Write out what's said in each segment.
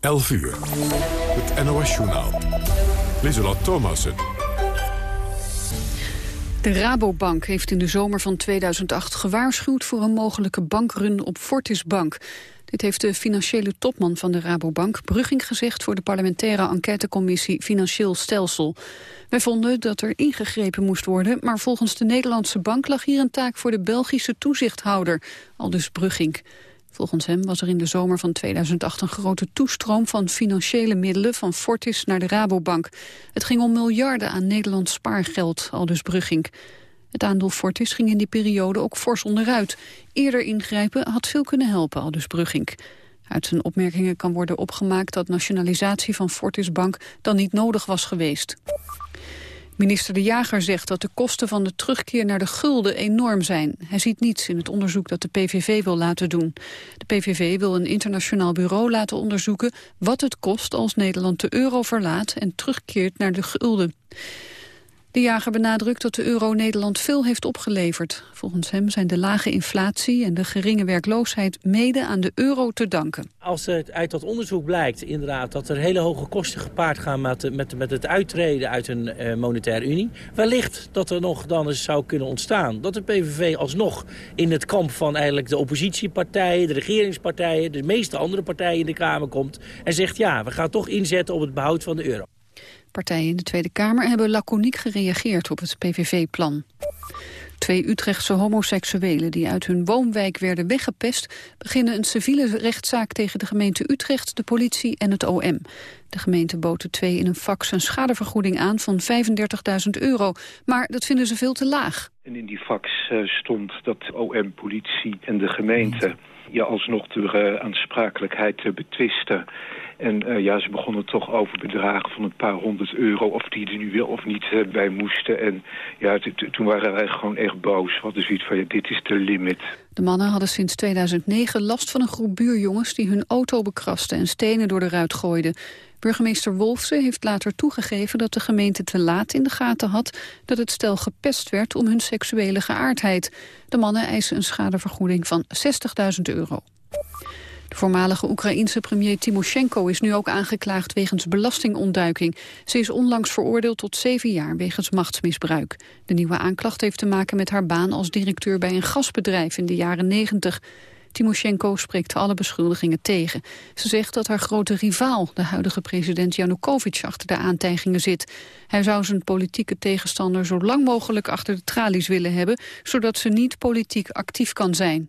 11 uur. Het NOS-journaal. Lieselot Thomassen. De Rabobank heeft in de zomer van 2008 gewaarschuwd voor een mogelijke bankrun op Fortis Bank. Dit heeft de financiële topman van de Rabobank Brugging gezegd voor de parlementaire enquêtecommissie Financieel Stelsel. Wij vonden dat er ingegrepen moest worden, maar volgens de Nederlandse bank lag hier een taak voor de Belgische toezichthouder, aldus Brugging. Volgens hem was er in de zomer van 2008 een grote toestroom van financiële middelen van Fortis naar de Rabobank. Het ging om miljarden aan Nederlands spaargeld, aldus Brugging. Het aandeel Fortis ging in die periode ook fors onderuit. Eerder ingrijpen had veel kunnen helpen, aldus Brugging. Uit zijn opmerkingen kan worden opgemaakt dat nationalisatie van Fortis Bank dan niet nodig was geweest. Minister De Jager zegt dat de kosten van de terugkeer naar de gulden enorm zijn. Hij ziet niets in het onderzoek dat de PVV wil laten doen. De PVV wil een internationaal bureau laten onderzoeken wat het kost als Nederland de euro verlaat en terugkeert naar de gulden. De jager benadrukt dat de euro Nederland veel heeft opgeleverd. Volgens hem zijn de lage inflatie en de geringe werkloosheid mede aan de euro te danken. Als het uit dat onderzoek blijkt inderdaad dat er hele hoge kosten gepaard gaan met, met, het uittreden uit een uh, monetaire unie. Wellicht dat er nog dan eens zou kunnen ontstaan dat de PVV alsnog in het kamp van eigenlijk de oppositiepartijen, de regeringspartijen, de meeste andere partijen in de Kamer komt en zegt ja, we gaan toch inzetten op het behoud van de euro. Partijen in de Tweede Kamer hebben laconiek gereageerd op het PVV-plan. Twee Utrechtse homoseksuelen die uit hun woonwijk werden weggepest... beginnen een civiele rechtszaak tegen de gemeente Utrecht, de politie en het OM. De gemeente bood de twee in een fax een schadevergoeding aan van 35.000 euro. Maar dat vinden ze veel te laag. En in die fax uh, stond dat OM, politie en de gemeente... je alsnog de uh, aansprakelijkheid betwisten... En uh, ja, ze begonnen toch over bedragen van een paar honderd euro... of die er nu wel of niet uh, bij moesten. En ja, toen waren wij gewoon echt boos. Wat is iets van, ja, dit is de limit. De mannen hadden sinds 2009 last van een groep buurjongens... die hun auto bekrasten en stenen door de ruit gooiden. Burgemeester Wolfse heeft later toegegeven dat de gemeente te laat in de gaten had... dat het stel gepest werd om hun seksuele geaardheid. De mannen eisen een schadevergoeding van 60.000 euro. De voormalige Oekraïense premier Timoshenko is nu ook aangeklaagd wegens belastingontduiking. Ze is onlangs veroordeeld tot zeven jaar wegens machtsmisbruik. De nieuwe aanklacht heeft te maken met haar baan als directeur bij een gasbedrijf in de jaren negentig. Timoshenko spreekt alle beschuldigingen tegen. Ze zegt dat haar grote rivaal, de huidige president Janukovic, achter de aantijgingen zit. Hij zou zijn politieke tegenstander zo lang mogelijk achter de tralies willen hebben, zodat ze niet politiek actief kan zijn.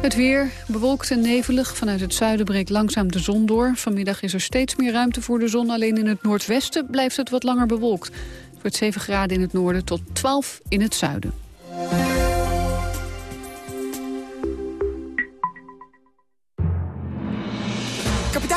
Het weer bewolkt en nevelig. Vanuit het zuiden breekt langzaam de zon door. Vanmiddag is er steeds meer ruimte voor de zon. Alleen in het noordwesten blijft het wat langer bewolkt. Het wordt 7 graden in het noorden tot 12 in het zuiden.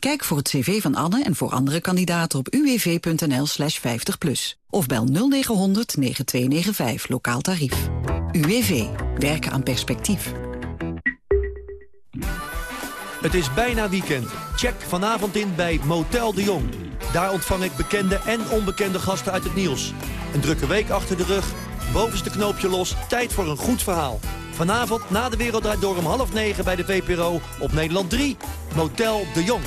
Kijk voor het cv van Anne en voor andere kandidaten op uwv.nl slash 50 plus. Of bel 0900 9295 lokaal tarief. UWV. Werken aan perspectief. Het is bijna weekend. Check vanavond in bij Motel de Jong. Daar ontvang ik bekende en onbekende gasten uit het nieuws. Een drukke week achter de rug, bovenste knoopje los, tijd voor een goed verhaal. Vanavond na de Wereld Door om half negen bij de VPRO op Nederland 3. Motel de Jong.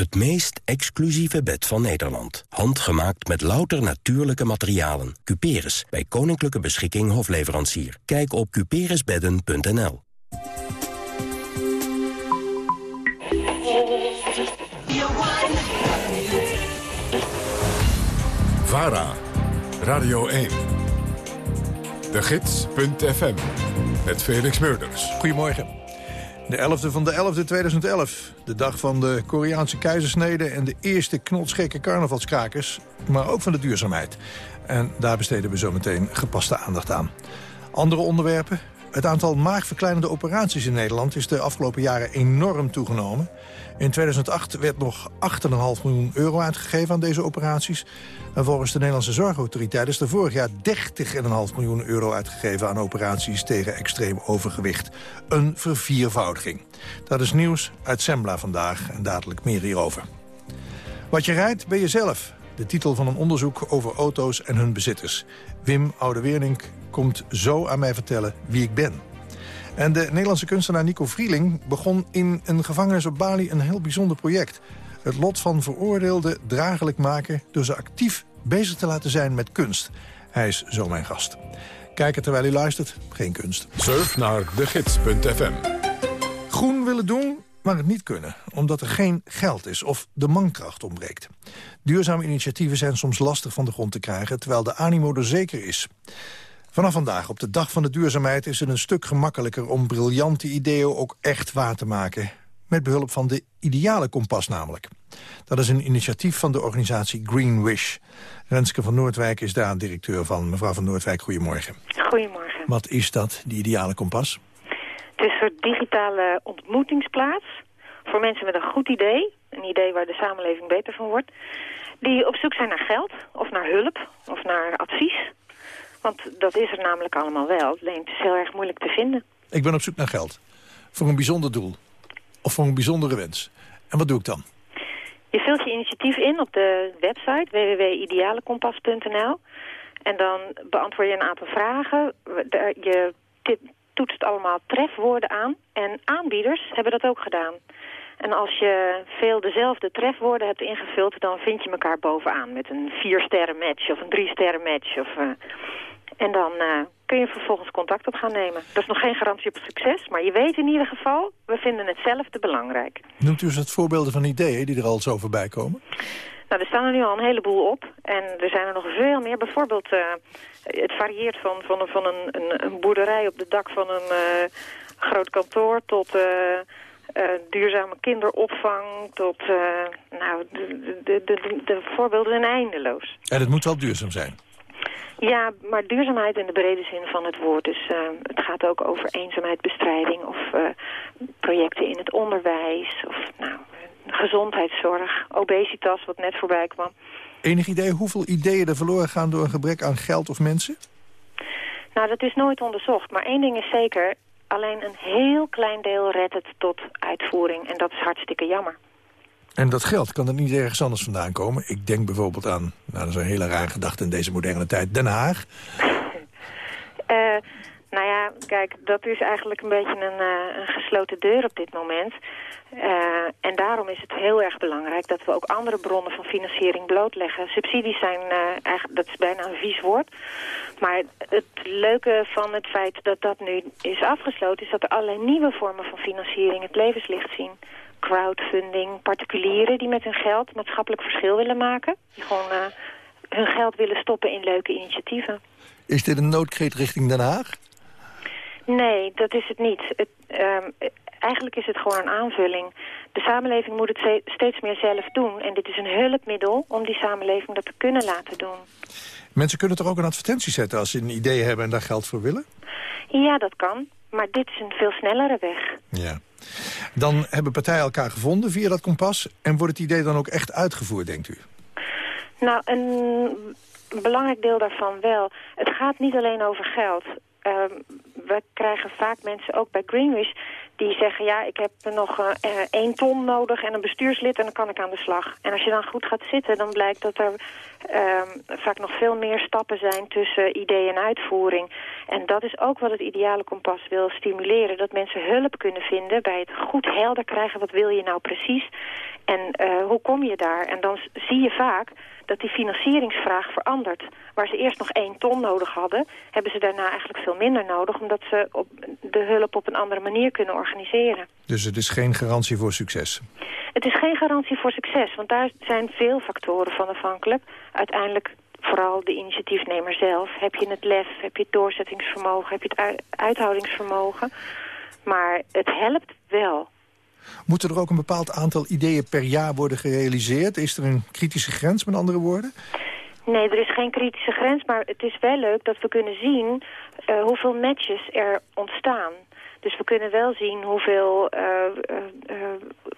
Het meest exclusieve bed van Nederland. Handgemaakt met louter natuurlijke materialen. Cuperus, bij Koninklijke Beschikking Hofleverancier. Kijk op cuperusbedden.nl VARA, Radio 1. De Gids.fm, met Felix Meurders. Goedemorgen. De 11e van de 11e 2011. De dag van de Koreaanse keizersnede en de eerste knotsgekke carnavalskrakers. Maar ook van de duurzaamheid. En daar besteden we zo meteen gepaste aandacht aan. Andere onderwerpen? Het aantal maagverkleinende operaties in Nederland is de afgelopen jaren enorm toegenomen. In 2008 werd nog 8,5 miljoen euro uitgegeven aan deze operaties. En volgens de Nederlandse Zorgautoriteit is er vorig jaar 30,5 miljoen euro uitgegeven aan operaties tegen extreem overgewicht. Een verviervoudiging. Dat is nieuws uit Sembla vandaag en dadelijk meer hierover. Wat je rijdt ben je zelf. De titel van een onderzoek over auto's en hun bezitters. Wim Oudeweernink komt zo aan mij vertellen wie ik ben. En de Nederlandse kunstenaar Nico Vrieling begon in een gevangenis op Bali een heel bijzonder project. Het lot van veroordeelden draaglijk maken door ze actief bezig te laten zijn met kunst. Hij is zo mijn gast. Kijken terwijl u luistert, geen kunst. Surf naar degids.fm. Groen willen doen, maar het niet kunnen, omdat er geen geld is of de mankracht ontbreekt. Duurzame initiatieven zijn soms lastig van de grond te krijgen, terwijl de animo er zeker is. Vanaf vandaag, op de dag van de duurzaamheid, is het een stuk gemakkelijker om briljante ideeën ook echt waar te maken. Met behulp van de ideale kompas namelijk. Dat is een initiatief van de organisatie Green Wish. Renske van Noordwijk is daar directeur van. Mevrouw van Noordwijk, goedemorgen. Goedemorgen. Wat is dat, die ideale kompas? Het is een soort digitale ontmoetingsplaats voor mensen met een goed idee. Een idee waar de samenleving beter van wordt. Die op zoek zijn naar geld, of naar hulp, of naar advies. Want dat is er namelijk allemaal wel. Alleen het is heel erg moeilijk te vinden. Ik ben op zoek naar geld. Voor een bijzonder doel. Of voor een bijzondere wens. En wat doe ik dan? Je vult je initiatief in op de website www.idealekompas.nl. En dan beantwoord je een aantal vragen. Je toetst allemaal trefwoorden aan. En aanbieders hebben dat ook gedaan. En als je veel dezelfde trefwoorden hebt ingevuld... dan vind je elkaar bovenaan met een vier sterren match of een drie sterren match. Of, uh, en dan uh, kun je vervolgens contact op gaan nemen. Dat is nog geen garantie op succes, maar je weet in ieder geval... we vinden hetzelfde belangrijk. Noemt u eens het voorbeelden van ideeën die er al zo voorbij komen? Nou, er staan er nu al een heleboel op. En er zijn er nog veel meer. Bijvoorbeeld, uh, het varieert van, van, van een, een, een, boerderij op het dak van een uh, groot kantoor... tot uh, duurzame kinderopvang, tot... nou, de, de, de, de voorbeelden zijn eindeloos. En het moet wel duurzaam zijn? Ja, maar duurzaamheid in de brede zin van het woord. Dus uh, het gaat ook over eenzaamheidsbestrijding of uh, projecten in het onderwijs. Of nou, gezondheidszorg, obesitas, wat net voorbij kwam. Enig idee hoeveel ideeën er verloren gaan door een gebrek aan geld of mensen? Nou, dat is nooit onderzocht. Maar één ding is zeker, alleen een heel klein deel redt het tot uitvoering. En dat is hartstikke jammer. En dat geld, kan er niet ergens anders vandaan komen? Ik denk bijvoorbeeld aan, nou, dat is een hele rare gedachte in deze moderne tijd, Den Haag. uh, nou ja, kijk, dat is eigenlijk een beetje een, uh, een gesloten deur op dit moment. Uh, en daarom is het heel erg belangrijk dat we ook andere bronnen van financiering blootleggen. Subsidies zijn, eigenlijk, dat is bijna een vies woord. Maar het leuke van het feit dat dat nu is afgesloten... is dat er allerlei nieuwe vormen van financiering het levenslicht zien crowdfunding, particulieren die met hun geld maatschappelijk verschil willen maken. Die gewoon uh, hun geld willen stoppen in leuke initiatieven. Is dit een noodkreet richting Den Haag? Nee, dat is het niet. Het, um, eigenlijk is het gewoon een aanvulling. De samenleving moet het steeds meer zelf doen. En dit is een hulpmiddel om die samenleving dat te kunnen laten doen. Mensen kunnen toch ook een advertentie zetten als ze een idee hebben en daar geld voor willen? Ja, dat kan. Maar dit is een veel snellere weg. Ja. Dan hebben partijen elkaar gevonden via dat kompas. En wordt het idee dan ook echt uitgevoerd, denkt u? Nou, een belangrijk deel daarvan wel. Het gaat niet alleen over geld. Uh, we krijgen vaak mensen, ook bij Greenwich, die zeggen... ja, ik heb nog uh, één ton nodig en een bestuurslid en dan kan ik aan de slag. En als je dan goed gaat zitten, dan blijkt dat er uh, vaak nog veel meer stappen zijn... tussen idee en uitvoering. En dat is ook wat het ideale kompas wil stimuleren. Dat mensen hulp kunnen vinden bij het goed helder krijgen... wat wil je nou precies en uh, hoe kom je daar? En dan zie je vaak dat die financieringsvraag verandert. Waar ze eerst nog één ton nodig hadden, hebben ze daarna eigenlijk veel minder nodig... omdat ze op de hulp op een andere manier kunnen organiseren. Dus het is geen garantie voor succes? Het is geen garantie voor succes, want daar zijn veel factoren van afhankelijk. Uiteindelijk vooral de initiatiefnemer zelf. Heb je het lef, heb je het doorzettingsvermogen, heb je het uithoudingsvermogen. Maar het helpt wel. Moeten er ook een bepaald aantal ideeën per jaar worden gerealiseerd? Is er een kritische grens, met andere woorden? Nee, er is geen kritische grens, maar het is wel leuk dat we kunnen zien uh, hoeveel matches er ontstaan. Dus we kunnen wel zien hoeveel uh, uh,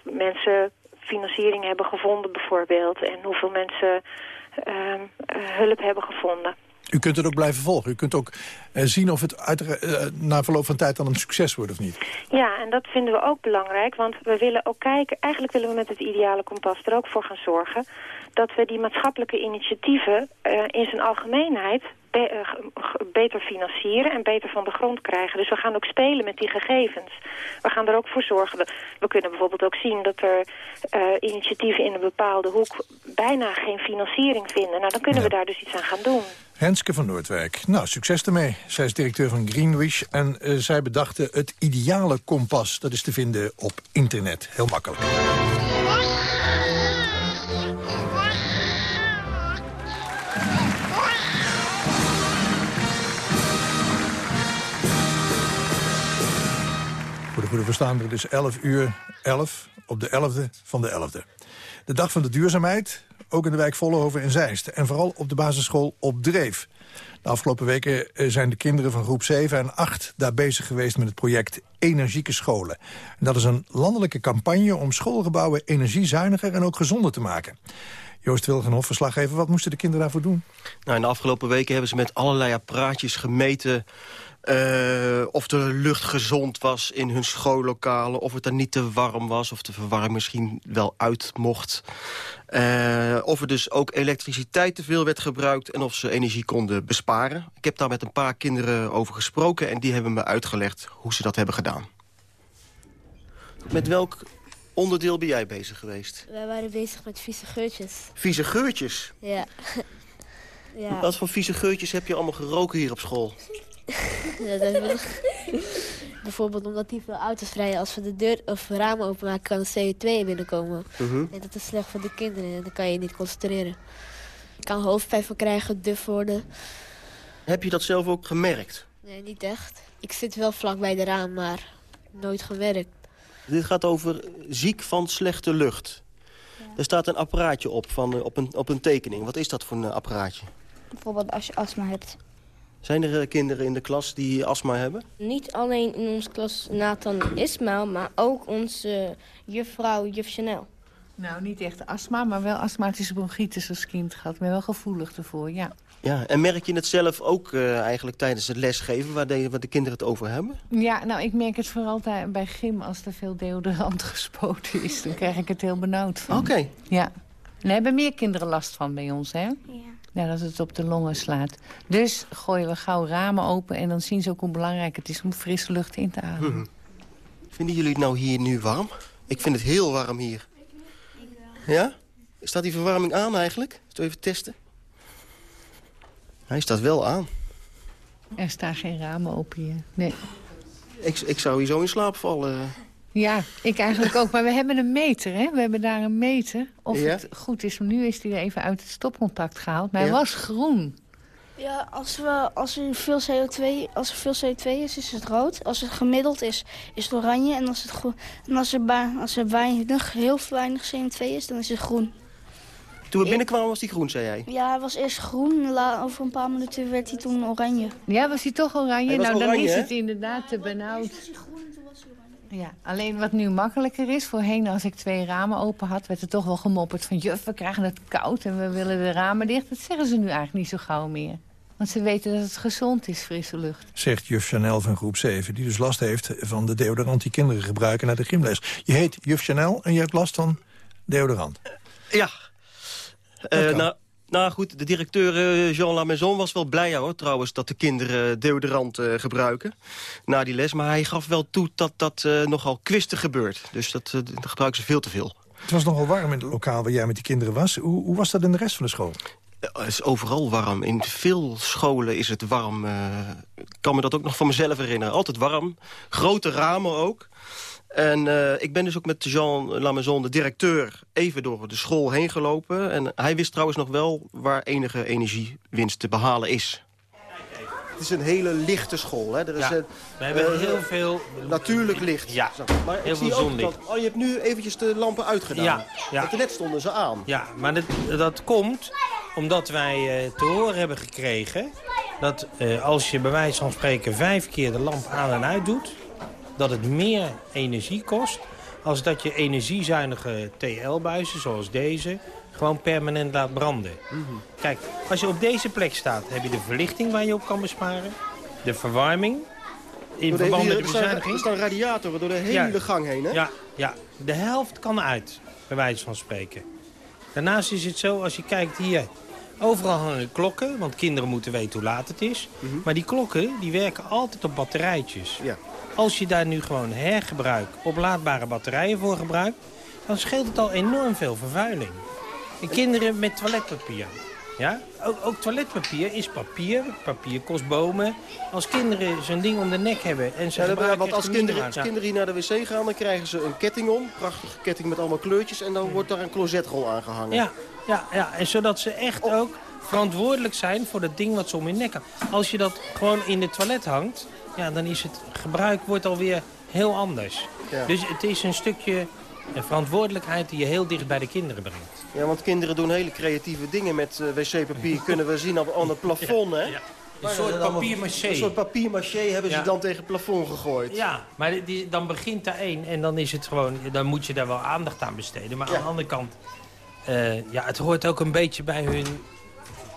mensen financiering hebben gevonden bijvoorbeeld. En hoeveel mensen hulp hebben gevonden. U kunt het ook blijven volgen. U kunt ook uh, zien of het uit, uh, na verloop van tijd dan een succes wordt of niet. Ja, en dat vinden we ook belangrijk. Want we willen ook kijken... Eigenlijk willen we met het ideale kompas er ook voor gaan zorgen... dat we die maatschappelijke initiatieven uh, in zijn algemeenheid be beter financieren en beter van de grond krijgen. Dus we gaan ook spelen met die gegevens. We gaan er ook voor zorgen. Dat, we kunnen bijvoorbeeld ook zien dat er uh, initiatieven in een bepaalde hoek bijna geen financiering vinden. Nou, dan kunnen we daar dus iets aan gaan doen. Henske van Noordwijk. Nou, succes ermee. Zij is directeur van Greenwich en uh, zij bedachten het ideale kompas. Dat is te vinden op internet. Heel makkelijk. Goede verstaander, het is 11 uur 11 op de 11e van de 11e. De dag van de duurzaamheid, ook in de wijk Vollenhoven en Zeist. En vooral op de basisschool op Dreef. De afgelopen weken eh, zijn de kinderen van groep 7 en 8 daar bezig geweest met het project Energieke Scholen. En dat is een landelijke campagne om schoolgebouwen energiezuiniger en ook gezonder te maken. Joost Wilgenhoff, verslaggever, wat moesten de kinderen daarvoor doen? Nou, in de afgelopen weken hebben ze met allerlei apparaatjes gemeten... Uh, of de lucht gezond was in hun schoollokalen... of het er niet te warm was, of de verwarming misschien wel uit mocht. Uh, of er dus ook elektriciteit te veel werd gebruikt... en of ze energie konden besparen. Ik heb daar met een paar kinderen over gesproken... en die hebben me uitgelegd hoe ze dat hebben gedaan. Met welk onderdeel ben jij bezig geweest? Wij waren bezig met vieze geurtjes. Vieze geurtjes? Ja. ja. Wat voor vieze geurtjes heb je allemaal geroken hier op school? ja, dat wel... Bijvoorbeeld omdat die veel auto's rijden. Als we de deur of ramen openmaken, kan er CO2 binnenkomen. Uh En dat is slecht voor de kinderen. En dan kan je niet concentreren. Je kan hoofdpijn van krijgen, duf worden. Heb je dat zelf ook gemerkt? Nee, niet echt. Ik zit wel vlak bij de raam, maar nooit gewerkt. Dit gaat over ziek van slechte lucht. Ja. Er staat een apparaatje op, van, op, een, op een tekening. Wat is dat voor een apparaatje? Bijvoorbeeld als je astma hebt. Zijn er kinderen in de klas die astma hebben? Niet alleen in onze klas Nathan Ismail, maar ook onze juffrouw Juf Chanel. Nou, niet echt astma, maar wel astmatische bronchitis als kind gehad. Maar wel gevoelig ervoor, ja. Ja, en merk je het zelf ook uh, eigenlijk tijdens het lesgeven... Waar de, waar de kinderen het over hebben? Ja, nou, ik merk het vooral bij gym als er veel deodorant gespoten is. Dan krijg ik het heel benauwd van. Oké. Ja. Daar hebben meer kinderen last van bij ons, hè? Ja. Ja, dat het op de longen slaat. Dus gooien we gauw ramen open en dan zien ze ook hoe belangrijk het is om frisse lucht in te ademen. Mhm. Vinden jullie het nou hier nu warm? Ik vind het heel warm hier. Ja? Staat die verwarming aan eigenlijk? Zullen we even testen? Hij staat wel aan. Er staan geen ramen open hier, nee. Ik, ik zou hier zo in slaap vallen. Ja, ik eigenlijk ook. Maar we hebben een meter, hè? We hebben daar een meter. Of het goed is. Nu is hij er even uit het stopcontact gehaald. Maar hij was groen. Ja, als, we, als, er veel CO2, als er veel CO2 is, is het rood. Als het gemiddeld is, is het oranje. En als, het en als er, als er weinig, heel weinig CO2 is, dan is het groen. Toen we binnenkwamen was hij groen, zei jij? Ja, hij was eerst groen. Over een paar minuten werd hij toen oranje. Ja, was hij toch oranje? nou, dan is het inderdaad te benauwd. Ja, alleen wat nu makkelijker is, voorheen als ik twee ramen open had... werd er toch wel gemopperd van, juf, we krijgen het koud en we willen de ramen dicht. Dat zeggen ze nu eigenlijk niet zo gauw meer. Want ze weten dat het gezond is, frisse lucht. Zegt juf Chanel van groep 7, die dus last heeft van de deodorant die kinderen gebruiken naar de gymles. Je heet juf Chanel en je hebt last van deodorant. Ja. Uh, nou, nou goed, de directeur uh, Jean Lamaison was wel blij hoor, trouwens... dat de kinderen deodorant uh, gebruiken na die les. Maar hij gaf wel toe dat dat uh, nogal kwistig gebeurt. Dus dat, dat gebruiken ze veel te veel. Het was nogal warm in het lokaal waar jij met die kinderen was. Hoe, hoe was dat in de rest van de school? Het is overal warm. In veel scholen is het warm. Ik kan me dat ook nog van mezelf herinneren. Altijd warm. Grote ramen ook. En uh, ik ben dus ook met Jean Lamazon, de directeur, even door de school heen gelopen. En hij wist trouwens nog wel waar enige energiewinst te behalen is. Het is een hele lichte school. Hè? Er is ja, een, we hebben uh, heel veel... Natuurlijk licht. Ja, maar heel ik veel zie zonlicht. Ook dat, oh, je hebt nu eventjes de lampen uitgedaan. Ja, ja. Want net stonden ze aan. Ja, maar dat, dat komt omdat wij uh, te horen hebben gekregen... dat uh, als je bij wijze van spreken vijf keer de lamp aan en uit doet... dat het meer energie kost als dat je energiezuinige TL-buizen zoals deze gewoon permanent laat branden. Mm -hmm. Kijk, als je op deze plek staat, heb je de verlichting waar je op kan besparen. De verwarming. In door verband met de bezuiniging. Er staan radiatoren door de hele ja, gang heen, hè? Ja, ja, de helft kan uit, bij wijze van spreken. Daarnaast is het zo, als je kijkt hier... Overal hangen klokken, want kinderen moeten weten hoe laat het is. Mm -hmm. Maar die klokken die werken altijd op batterijtjes. Ja. Als je daar nu gewoon hergebruik, oplaadbare batterijen voor gebruikt... dan scheelt het al enorm veel vervuiling. En kinderen met toiletpapier. Ja? Ook, ook, toiletpapier is papier. Papier kost bomen. Als kinderen zo'n ding om de nek hebben en ze ja, ja, want als kinderen, als kinderen hier naar de wc gaan, dan krijgen ze een ketting om. Prachtige ketting met allemaal kleurtjes. En dan wordt daar een closetrol aangehangen. Ja, ja, ja. en zodat ze echt oh. ook verantwoordelijk zijn voor dat ding wat ze om hun nek hebben. Als je dat gewoon in de toilet hangt, ja, dan is het gebruik wordt alweer heel anders. Ja. Dus het is een stukje een verantwoordelijkheid die je heel dicht bij de kinderen brengt. Ja, want kinderen doen hele creatieve dingen met uh, wc-papier. Kunnen we zien op, aan het plafond, hè? Ja, Een soort papier-maché. Een soort papier-maché hebben ze dan tegen het plafond gegooid. Ja, maar die, dan begint daar één en dan is het gewoon... dan moet je daar wel aandacht aan besteden. Maar aan de andere kant... Uh, ja, het hoort ook een beetje bij hun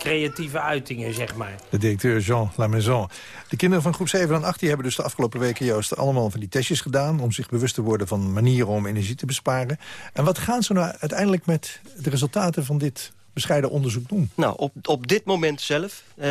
creatieve uitingen, zeg maar. De directeur Jean Lamaison. De kinderen van groep 7 en 8 die hebben dus de afgelopen weken... Joost allemaal van die testjes gedaan... om zich bewust te worden van manieren om energie te besparen. En wat gaan ze nou uiteindelijk met de resultaten van dit bescheiden onderzoek doen? Nou, op, op dit moment zelf uh,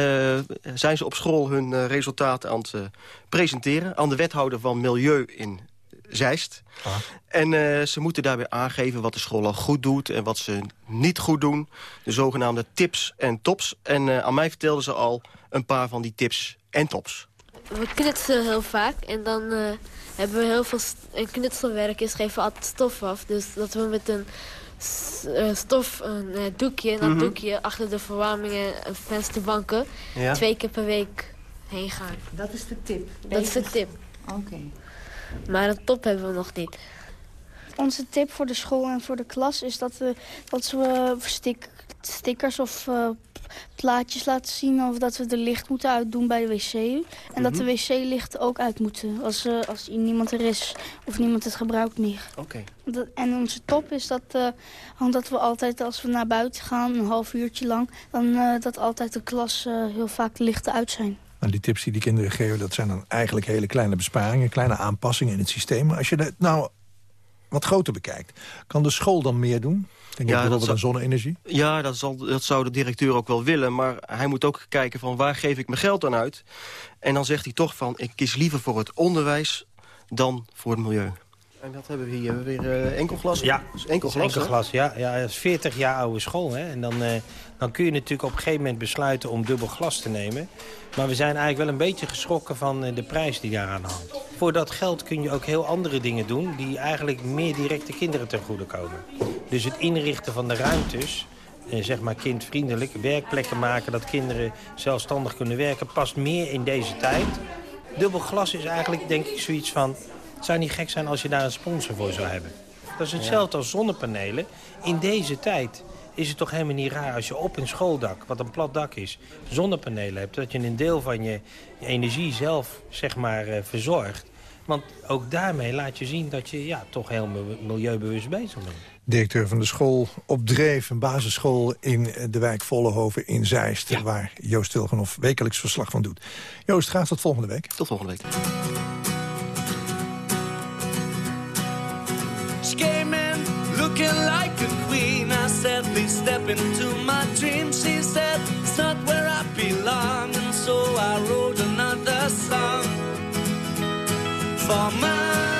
zijn ze op school hun uh, resultaten aan het uh, presenteren... aan de wethouder van Milieu in Zeist. Ah. En uh, ze moeten daarbij aangeven wat de school al goed doet en wat ze niet goed doen. De zogenaamde tips en tops. En uh, aan mij vertelden ze al een paar van die tips en tops. We knutselen heel vaak en dan uh, hebben we heel veel... Een knutselwerk is geven altijd stof af. Dus dat we met een stof, een doekje, en dat mm -hmm. doekje achter de verwarmingen en vensterbanken... Ja. twee keer per week heen gaan. Dat is de tip? Dat is de tip. Oké. Okay. Maar een top hebben we nog niet. Onze tip voor de school en voor de klas is dat we, dat we stik, stickers of uh, plaatjes laten zien... of dat we de licht moeten uitdoen bij de wc. En mm -hmm. dat de wc-lichten ook uit moeten als, uh, als niemand er is of niemand het gebruikt meer. Oké. Okay. En onze top is dat, uh, omdat we altijd als we naar buiten gaan, een half uurtje lang... dan dat altijd de klas heel vaak de lichten uit zijn. En die tips die die kinderen geven, dat zijn dan eigenlijk hele kleine besparingen... kleine aanpassingen in het systeem. Maar als je het nou wat groter bekijkt, kan de school dan meer doen? Denk ja, bijvoorbeeld aan zonne-energie? Ja, dat, zal, dat zou de directeur ook wel willen. Maar hij moet ook kijken van waar geef ik mijn geld aan uit. En dan zegt hij toch van, ik kies liever voor het onderwijs dan voor het milieu. En wat hebben we hier? Hebben we weer uh, enkelglas? Ja, enkelglas, enkelglas ja, ja. Dat is 40 jaar oude school. Hè? En dan, uh, dan kun je natuurlijk op een gegeven moment besluiten om dubbel glas te nemen. Maar we zijn eigenlijk wel een beetje geschrokken van uh, de prijs die daaraan hangt. Voor dat geld kun je ook heel andere dingen doen... die eigenlijk meer direct de kinderen ten goede komen. Dus het inrichten van de ruimtes... zeg maar kindvriendelijk, werkplekken maken... dat kinderen zelfstandig kunnen werken, past meer in deze tijd. Dubbel glas is eigenlijk, denk ik, zoiets van... Het zou niet gek zijn als je daar een sponsor voor zou hebben. Dat is hetzelfde als zonnepanelen. In deze tijd is het toch helemaal niet raar als je op een schooldak, wat een plat dak is, zonnepanelen hebt. Dat je een deel van je, je energie zelf, zeg maar, uh, verzorgt. Want ook daarmee laat je zien dat je ja, toch heel milieubewust bezig bent. Directeur van de school op Dreef, een basisschool in de wijk Vollenhoven in Zeist... Ja. waar Joost Tilgenhoff wekelijks verslag van doet. Joost, graag tot volgende week. Tot volgende week. looking like step into my dream. She said, it's not where I belong. And so I wrote another song for my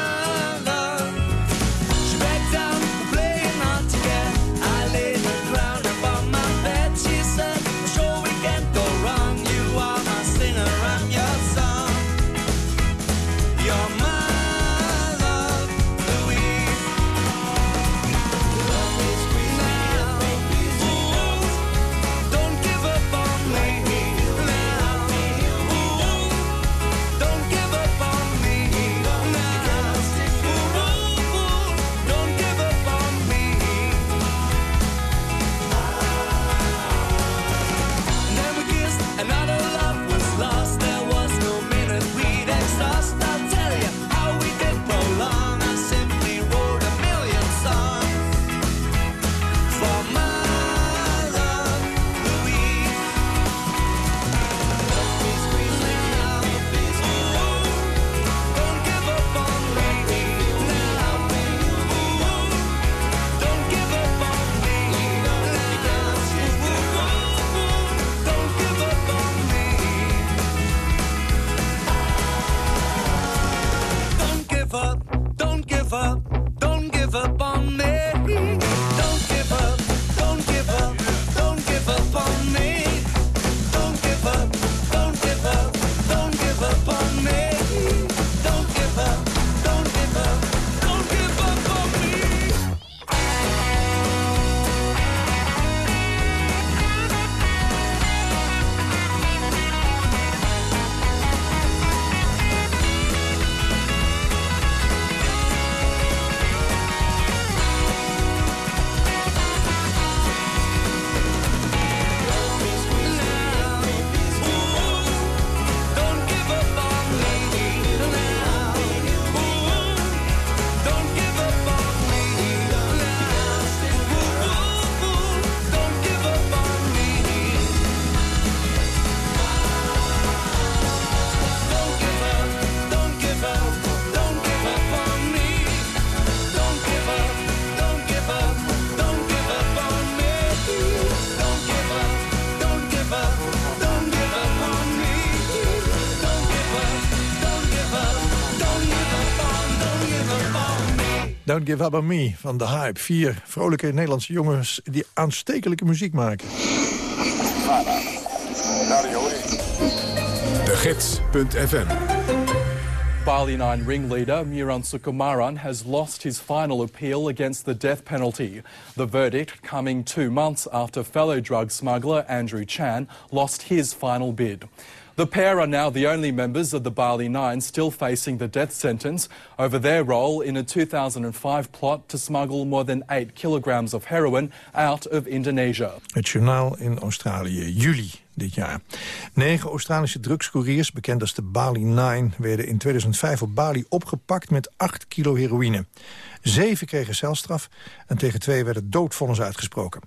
Don't Give Up On Me van The Hype. Vier vrolijke Nederlandse jongens die aanstekelijke muziek maken. De Gids.fm Bali 9 ringleader Miran Sukumaran has lost his final appeal against the death penalty. The verdict coming two months after fellow drug smuggler Andrew Chan lost his final bid. The pair are now the only members of the Bali Nine still facing the death sentence over their role in a 2005 plot to smuggle more than 8 kilograms of heroin out of Indonesia. Het journaal in Australië, juli dit jaar. Negen Australische drugscouriers, bekend als de Bali Nine... werden in 2005 op Bali opgepakt met 8 kilo heroïne. Zeven kregen celstraf en tegen twee werden doodvonnis uitgesproken.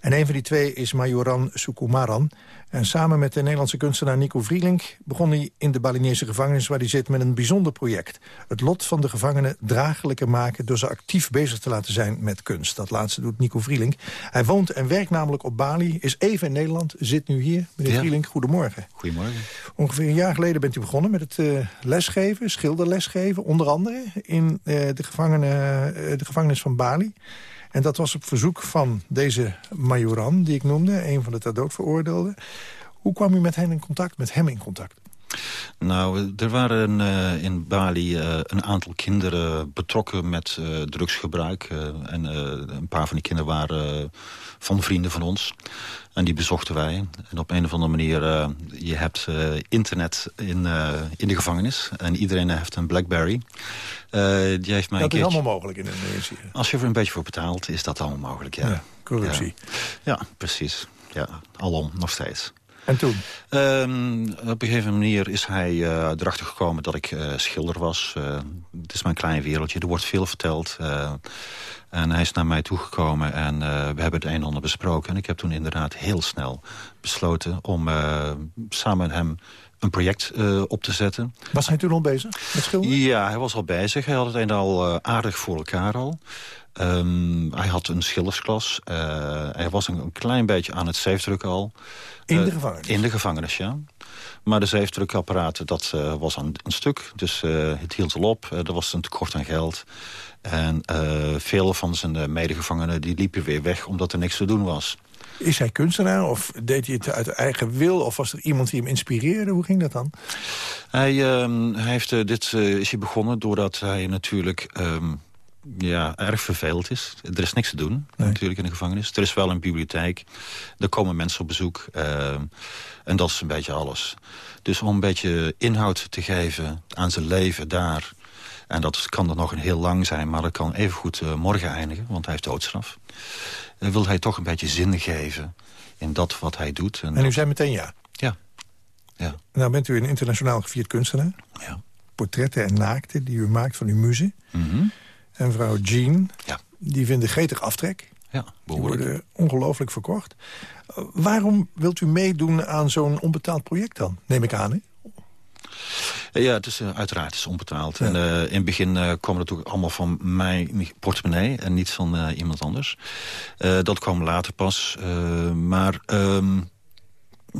En een van die twee is Majoran Sukumaran. En samen met de Nederlandse kunstenaar Nico Vrielink... begon hij in de Balinese gevangenis waar hij zit met een bijzonder project. Het lot van de gevangenen dragelijker maken... door ze actief bezig te laten zijn met kunst. Dat laatste doet Nico Vrielink. Hij woont en werkt namelijk op Bali, is even in Nederland, zit nu hier. Meneer ja. Vrielink, goedemorgen. Goedemorgen. Ongeveer een jaar geleden bent u begonnen met het uh, lesgeven, schilderlesgeven... onder andere in uh, de, gevangenen, de gevangenis van Bali... En dat was op verzoek van deze Majoran, die ik noemde... een van de ter dood veroordeelden. Hoe kwam u met hen in contact, met hem in contact? Nou, er waren uh, in Bali uh, een aantal kinderen betrokken met drugsgebruik. en een paar van die kinderen waren van vrienden van ons. En die bezochten wij. En op een of andere manier, je hebt internet in, in de gevangenis. En iedereen heeft een Blackberry. Die heeft mij dat is allemaal mogelijk in Indonesië. Als je er een beetje voor betaalt, is dat allemaal mogelijk, ja. ja corruptie. Ja. ja, precies. Ja, alom, nog steeds. En toen? Um, op een gegeven manier is hij uh, erachter gekomen dat ik uh, schilder was. Uh, het is mijn klein wereldje, er wordt veel verteld. en hij is naar mij toegekomen en we hebben het een en ander besproken. En ik heb toen inderdaad heel snel besloten om samen met hem een project op te zetten. Was hij toen al bezig met schilderen? Ja, hij was al bezig. Hij had het een al aardig voor elkaar al. Um, hij had een schildersklas. hij was een, een, klein beetje aan het zeefdrukken al. In de gevangenis? in de gevangenis, ja. Maar de zeefdrukapparaten, dat was een, een, stuk. Dus het hield al op. Er was een tekort aan geld. En vele van zijn medegevangenen die liepen weer weg omdat er niks te doen was. Is hij kunstenaar of deed hij het uit eigen wil? Of was er iemand die hem inspireerde? Hoe ging dat dan? Hij, ehm, hij heeft, dit is hij begonnen doordat hij natuurlijk... Um, ja, erg vervelend is. Er is niks te doen, natuurlijk, in de gevangenis. Er is wel een bibliotheek. Er komen mensen op bezoek. Uh, en dat is een beetje alles. Dus om een beetje inhoud te geven aan zijn leven daar... en dat kan dan nog een heel lang zijn... maar dat kan evengoed uh, morgen eindigen, want hij heeft doodstraf. Wil hij toch een beetje zin geven in dat wat hij doet. En, en u zei meteen ja? Ja. ja. Nou bent u een internationaal gevierd kunstenaar. Ja. Portretten en naakten die u maakt van uw muze. Mm en vrouw Jean, ja. die vinden gretig aftrek. Ja, behoorlijk. Die worden ongelooflijk verkocht. Waarom wilt u meedoen aan zo'n onbetaald project dan? Neem ik aan, hè? Ja, het is uh, uiteraard het is onbetaald. Ja. En uh, in het begin uh, kwam het natuurlijk allemaal van mijn portemonnee... en niet van iemand anders. dat kwam later pas. maar um,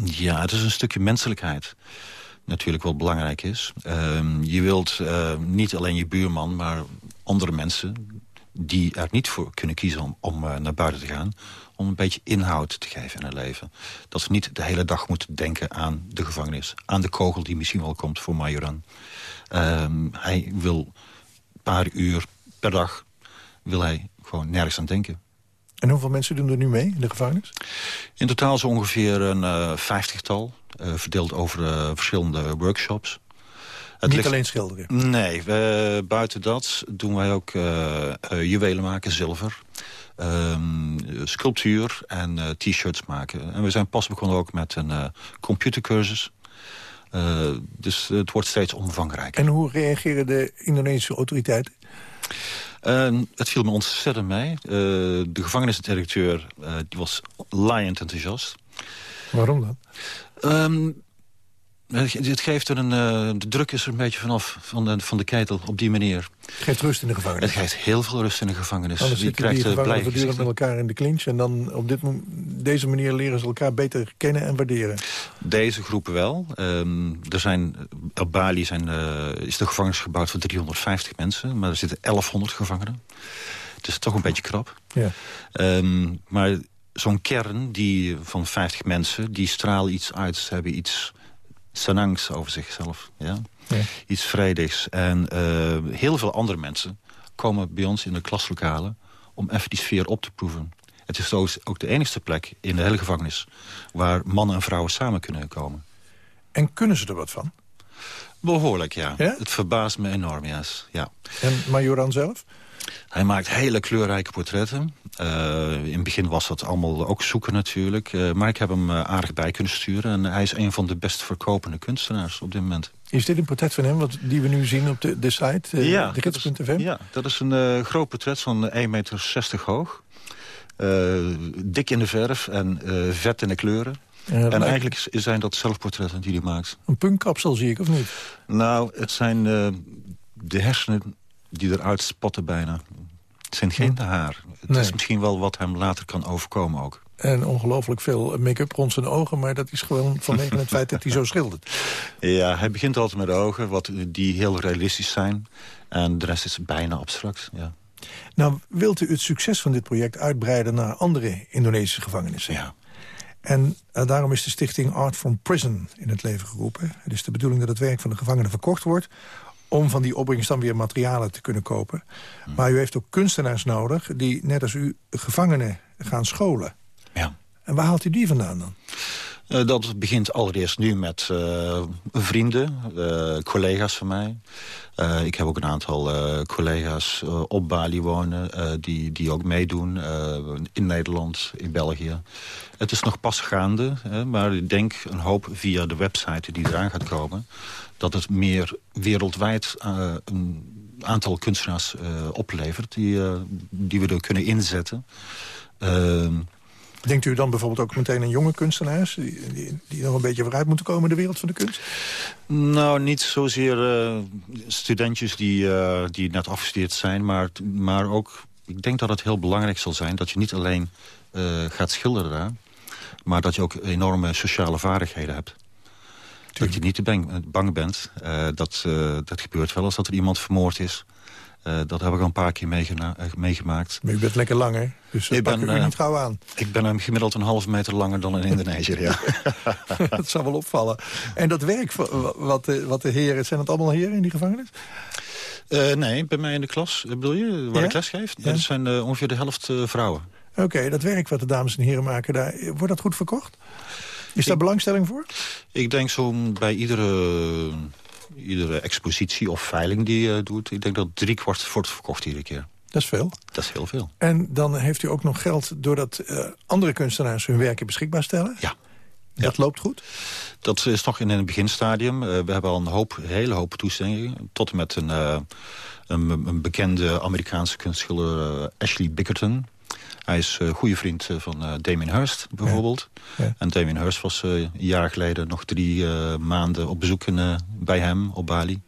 ja, het is een stukje menselijkheid natuurlijk wel belangrijk is. Um, je wilt niet alleen je buurman, maar andere mensen die er niet voor kunnen kiezen om, om naar buiten te gaan... om een beetje inhoud te geven in hun leven. Dat ze niet de hele dag moeten denken aan de gevangenis. Aan de kogel die misschien wel komt voor Majoran. Um, hij wil een paar uur per dag... wil hij gewoon nergens aan denken. En hoeveel mensen doen er nu mee in de gevangenis? In totaal zo ongeveer een uh, vijftigtal. Uh, verdeeld over verschillende workshops. Het Niet alleen schilderen? Nee, buiten dat doen wij ook juwelen maken, zilver. Um, sculptuur en uh, t-shirts maken. En we zijn pas begonnen ook met een computercursus. dus het wordt steeds omvangrijker. En hoe reageren de Indonesische autoriteiten? Uh, het viel me ontzettend mee. Uh, de gevangenisdirecteur uh, die was laaiend enthousiast. Waarom dan? Um, Het geeft er een, uh, de druk is er een beetje vanaf van de, van de ketel op die manier. Het geeft rust in de gevangenis. Het geeft heel veel rust in de gevangenis. Anders die krijgt die gevangenen voortdurend met elkaar in de clinch. En dan op dit, deze manier leren ze elkaar beter kennen en waarderen. Deze groepen wel. Um, er zijn, op Bali zijn, uh, is de gevangenis gebouwd voor 350 mensen. Maar er zitten 1100 gevangenen. Het is toch een beetje krap. Ja. Um, maar zo'n kern die, van 50 mensen, die stralen iets uit. Ze hebben iets sanangs over zichzelf. Ja? ja. Iets vredigs. En uh, heel veel andere mensen komen bij ons in de klaslokalen... om even die sfeer op te proeven. Het is ook de enige plek in de hele gevangenis... waar mannen en vrouwen samen kunnen komen. En kunnen ze er wat van? Behoorlijk, ja. ja? Het verbaast me enorm, yes. ja. En Majoran zelf? Hij maakt hele kleurrijke portretten. Uh, in het begin was dat allemaal ook zoeken natuurlijk. Uh, maar ik heb hem uh, aardig bij kunnen sturen. En hij is een van de best verkopende kunstenaars op dit moment. Is dit een portret van hem wat, die we nu zien op de, de site? ja, de gids.fm? Ja, dat is een groot portret van 1,60 meter hoog. dik in de verf en vet in de kleuren. en eigenlijk zijn dat zelfportretten die hij maakt. Een punkkapsel zie ik, of niet? Nou, het zijn de hersenen die eruit spotten bijna. Het zijn geen hm. haar. Het is misschien wel wat hem later kan overkomen ook. En ongelooflijk veel make-up rond zijn ogen... maar dat is gewoon vanwege het feit dat hij zo schildert. Ja, hij begint altijd met de ogen, wat, die heel realistisch zijn. En de rest is bijna abstract, ja. Nou, wilt u het succes van dit project uitbreiden... naar andere Indonesische gevangenissen? Ja. En uh, daarom is de stichting Art from Prison in het leven geroepen. Het is de bedoeling dat het werk van de gevangenen verkocht wordt om van die opbrengst dan weer materialen te kunnen kopen. Hmm. Maar u heeft ook kunstenaars nodig die, net als u, gevangenen gaan scholen. Ja. En waar haalt u die vandaan dan? Uh, dat begint allereerst nu met uh, vrienden, uh, collega's van mij. ik heb ook een aantal collega's op Bali wonen... die, die ook meedoen in Nederland, in België. Het is nog pas gaande, maar ik denk een hoop via de website die eraan gaat komen dat het meer wereldwijd een aantal kunstenaars oplevert... Die, die we er kunnen inzetten. Denkt u dan bijvoorbeeld ook meteen aan jonge kunstenaars... die, die, die, nog een beetje vooruit moeten komen in de wereld van de kunst? Nou, niet zozeer studentjes die, die net afgestudeerd zijn... Maar, maar ook, ik denk dat het heel belangrijk zal zijn... dat je niet alleen gaat schilderen maar dat je ook enorme sociale vaardigheden hebt. Dat je niet te bang, bang bent. Uh, dat, uh, dat gebeurt wel als dat er iemand vermoord is. Uh, dat heb ik al een paar keer meegemaakt. Maar u bent lekker langer, dus ik ben, u niet gauw aan. Ik ben hem gemiddeld een half meter langer dan een Indonesiër, ja. dat zal wel opvallen. En dat werk, wat, wat de heren... Zijn het allemaal heren in die gevangenis? nee, bij mij in de klas, bedoel je, waar ik les geef? Ja. Dat zijn ongeveer de helft vrouwen. Oké, dat werk wat de dames en heren maken, daar, wordt dat goed verkocht? Is daar belangstelling voor? Ik denk zo bij iedere, iedere expositie of veiling die je doet... ik denk dat drie kwart wordt verkocht iedere keer. Dat is veel. Dat is heel veel. En dan heeft u ook nog geld doordat uh, andere kunstenaars hun werken beschikbaar stellen? Ja. Dat loopt goed? Dat is nog in het beginstadium. Uh, we hebben al een hoop, hele hoop toestemmingen. Tot en met een, uh, een, een, bekende Amerikaanse kunstschilder Ashley Bickerton. Hij is uh, goede vriend eh, van uh, Damien Hirst bijvoorbeeld. Ja. En Damien Hirst was een jaar geleden nog drie maanden op bezoek in, bij hem op Bali.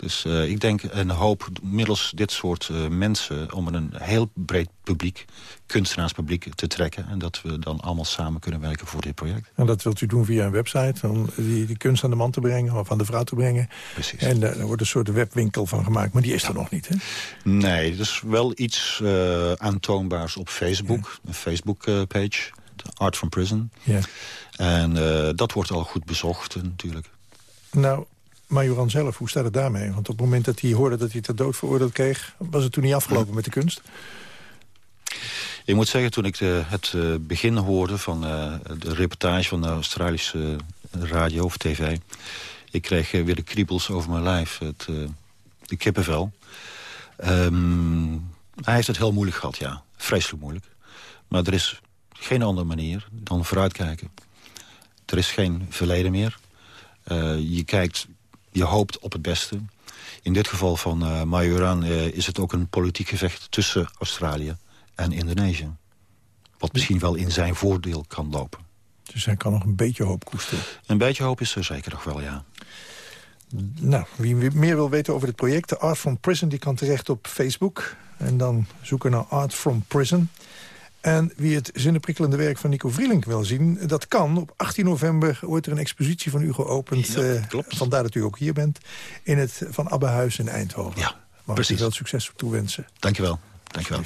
Dus uh, ik denk een hoop middels dit soort uh, mensen... om een heel breed publiek, kunstenaarspubliek te trekken... en dat we dan allemaal samen kunnen werken voor dit project. En dat wilt u doen via een website, om die, die kunst aan de man te brengen... of aan de vrouw te brengen. Precies. En daar wordt een soort webwinkel van gemaakt, maar die is er nog niet, hè? Nee, er is wel iets uh, aantoonbaars op Facebook. Ja. Een Facebook-page, Art from Prison. Ja. En dat wordt al goed bezocht natuurlijk. Nou, Majoran zelf, hoe staat het daarmee? Want op het moment dat hij hoorde dat hij ter dood veroordeeld kreeg... was het toen niet afgelopen met de kunst? Ik moet zeggen, toen ik de, het uh, begin hoorde van uh, de reportage van de Australische radio of tv... ik kreeg weer de kriebels over mijn lijf, het, de kippenvel. Um, hij heeft het heel moeilijk gehad, ja. Vreselijk moeilijk. Maar er is geen andere manier dan vooruitkijken. Er is geen verleden meer. je kijkt je hoopt op het beste. In dit geval van uh, Majoran uh, is het ook een politiek gevecht tussen Australië en Indonesië. Wat misschien wel in zijn voordeel kan lopen. Dus hij kan nog een beetje hoop koesteren. Een beetje hoop is er zeker nog wel, ja. Nou, wie meer wil weten over dit project, de Art from Prison... die kan terecht op Facebook. En dan zoeken naar Art from Prison. En wie het zinnenprikkelende werk van Nico Vrielink wil zien... dat kan. Op 18 november wordt er een expositie van u geopend. Ja, klopt. vandaar dat u ook hier bent. In het Van Abbehuis in Eindhoven. Ja, Mag precies. ik u veel succes toewensen. Dankjewel. Dankjewel.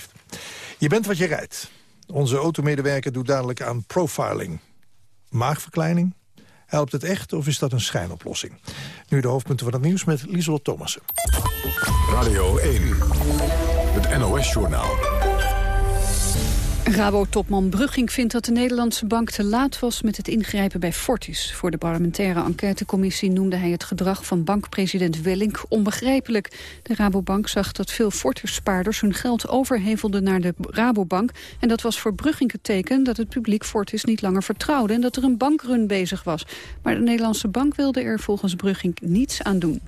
Je bent wat je rijdt. Onze automedewerker doet dadelijk aan profiling. Maagverkleining? Helpt het echt of is dat een schijnoplossing? Nu de hoofdpunten van het nieuws met Lieselot Thomassen. Radio 1, het NOS-journaal. Rabo-topman vindt dat de Nederlandse bank te laat was met het ingrijpen bij Fortis. Voor de parlementaire enquêtecommissie noemde hij het gedrag van bankpresident Wellink onbegrijpelijk. De Rabobank zag dat veel Fortis-spaarders hun geld overhevelden naar de Rabobank. En dat was voor Brugging het teken dat het publiek Fortis niet langer vertrouwde en dat er een bankrun bezig was. Maar de Nederlandse bank wilde er volgens Brugging niets aan doen.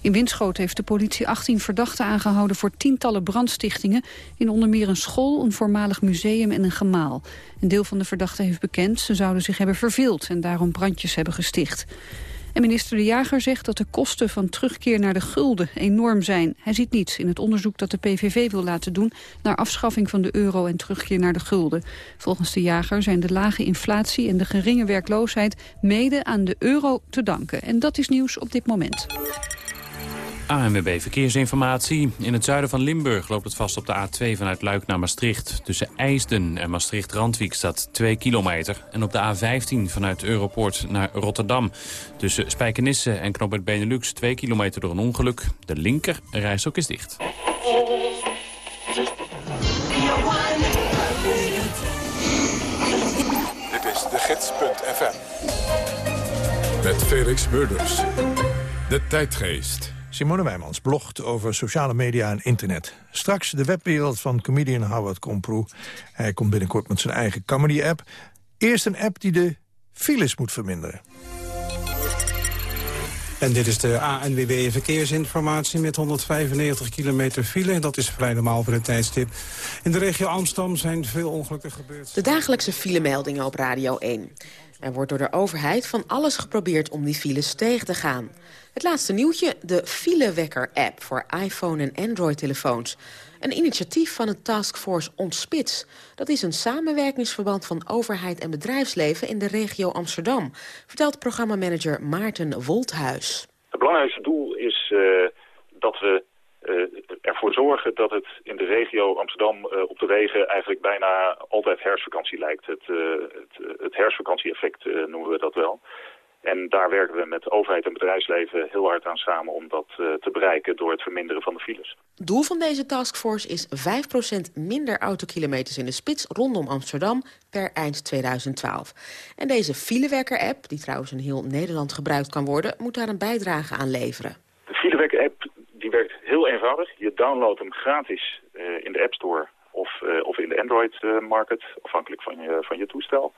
In Winschoten heeft de politie 18 verdachten aangehouden voor tientallen brandstichtingen in onder meer een school, een voormalig museum en een gemaal. Een deel van de verdachten heeft bekend, ze zouden zich hebben verveeld en daarom brandjes hebben gesticht. En minister De Jager zegt dat de kosten van terugkeer naar de gulden enorm zijn. Hij ziet niets in het onderzoek dat de PVV wil laten doen... naar afschaffing van de euro en terugkeer naar de gulden. Volgens De Jager zijn de lage inflatie en de geringe werkloosheid... mede aan de euro te danken. En dat is nieuws op dit moment. ANWB Verkeersinformatie. In het zuiden van Limburg loopt het vast op de A2 vanuit Luik naar Maastricht. Tussen IJsden en Maastricht-Randwiek staat 2 kilometer. En op de A15 vanuit Europoort naar Rotterdam. Tussen Spijkenisse en Knobbert Benelux 2 kilometer door een ongeluk. De linker rijstok is dicht. Dit is de gids.fm. Met Felix Murders. De tijdgeest. Simone Wijmans blogt over sociale media en internet. Straks de webwereld van comedian Howard Komproe. Hij komt binnenkort met zijn eigen comedy-app. Eerst een app die de files moet verminderen. En dit is de ANWB Verkeersinformatie met 195 kilometer file. Dat is vrij normaal voor het tijdstip. In de regio Amsterdam zijn veel ongelukken gebeurd. De dagelijkse filemeldingen op Radio 1. Er wordt door de overheid van alles geprobeerd om die files tegen te gaan. Het laatste nieuwtje, de Filewekker-app voor iPhone en Android-telefoons. Een initiatief van het taskforce Ontspits. Dat is een samenwerkingsverband van overheid en bedrijfsleven in de regio Amsterdam, vertelt programmamanager Maarten Wolthuis. Het belangrijkste doel is uh, dat we uh, ervoor zorgen dat het in de regio Amsterdam uh, op de wegen eigenlijk bijna altijd herfstvakantie lijkt. Het, het, het herfstvakantie-effect noemen we dat wel. En daar werken we met overheid en bedrijfsleven heel hard aan samen om dat uh, te bereiken door het verminderen van de files. Doel van deze taskforce is 5% minder autokilometers in de spits rondom Amsterdam per eind 2012. En deze filewerker-app, die trouwens in heel Nederland gebruikt kan worden, moet daar een bijdrage aan leveren. De filewerker-app die werkt heel eenvoudig. Je downloadt hem gratis uh, in de App Store of, uh, of in de Android-market, afhankelijk van je, van je toestel.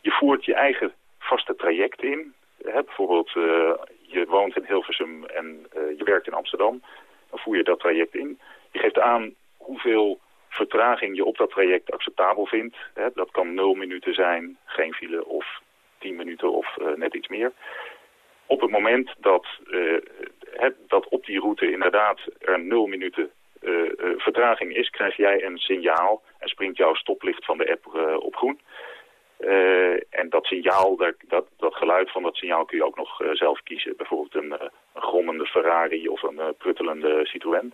Je voert je eigen vaste traject in. Hè, bijvoorbeeld, uh, je woont in Hilversum en uh, je werkt in Amsterdam. Dan voer je dat traject in. Je geeft aan hoeveel vertraging je op dat traject acceptabel vindt. Hè, dat kan 0 minuten zijn, geen file of 10 minuten of uh, net iets meer. Op het moment dat, dat op die route inderdaad er 0 minuten vertraging is, krijg jij een signaal en springt jouw stoplicht van de app op groen. Uh, en dat signaal, dat, dat, geluid van dat signaal kun je ook nog uh, zelf kiezen. Bijvoorbeeld een, uh, een grommende Ferrari of een pruttelende Citroën.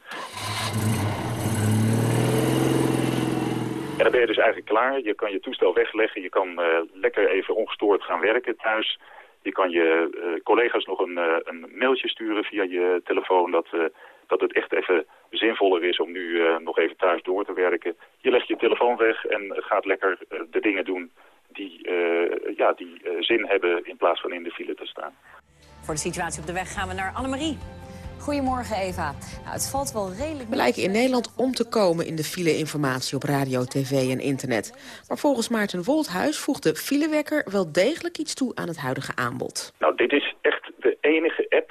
En dan ben je dus eigenlijk klaar. Je kan je toestel wegleggen. Je kan lekker even ongestoord gaan werken thuis. Je kan je collega's nog een, een mailtje sturen via je telefoon dat, dat het echt even zinvoller is om nu nog even thuis door te werken. Je legt je telefoon weg en gaat lekker de dingen doen die, uh, ja, die uh, zin hebben in plaats van in de file te staan. Voor de situatie op de weg gaan we naar Annemarie. Goedemorgen Eva. Nou, het valt wel redelijk... We lijken in Nederland om te komen in de file-informatie op radio, tv en internet. Maar volgens Maarten Wolthuis voegt de filewekker wel degelijk iets toe aan het huidige aanbod. Nou, dit is echt de enige app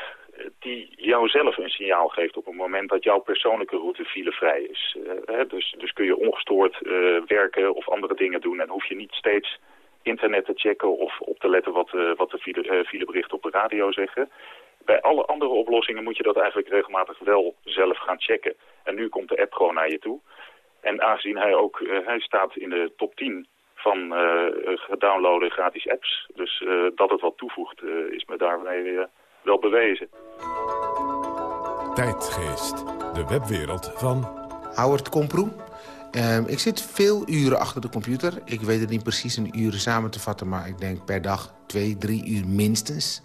die jou zelf een signaal geeft op het moment dat jouw persoonlijke route filevrij is. Uh, hè, dus, dus kun je ongestoord uh, werken of andere dingen doen en hoef je niet steeds internet te checken of op te letten wat, uh, wat de file, uh, fileberichten op de radio zeggen. Bij alle andere oplossingen moet je dat eigenlijk regelmatig wel zelf gaan checken. En nu komt de app gewoon naar je toe. En aangezien hij ook, uh, hij staat in de top 10 van gedownloade gratis apps. Dus dat het wat toevoegt is me daarmee wel bewezen. Tijdgeest, de webwereld van... Howard Komproe. Uh, ik zit veel uren achter de computer. Ik weet het niet precies in uren samen te vatten... maar ik denk per dag twee, drie uur minstens.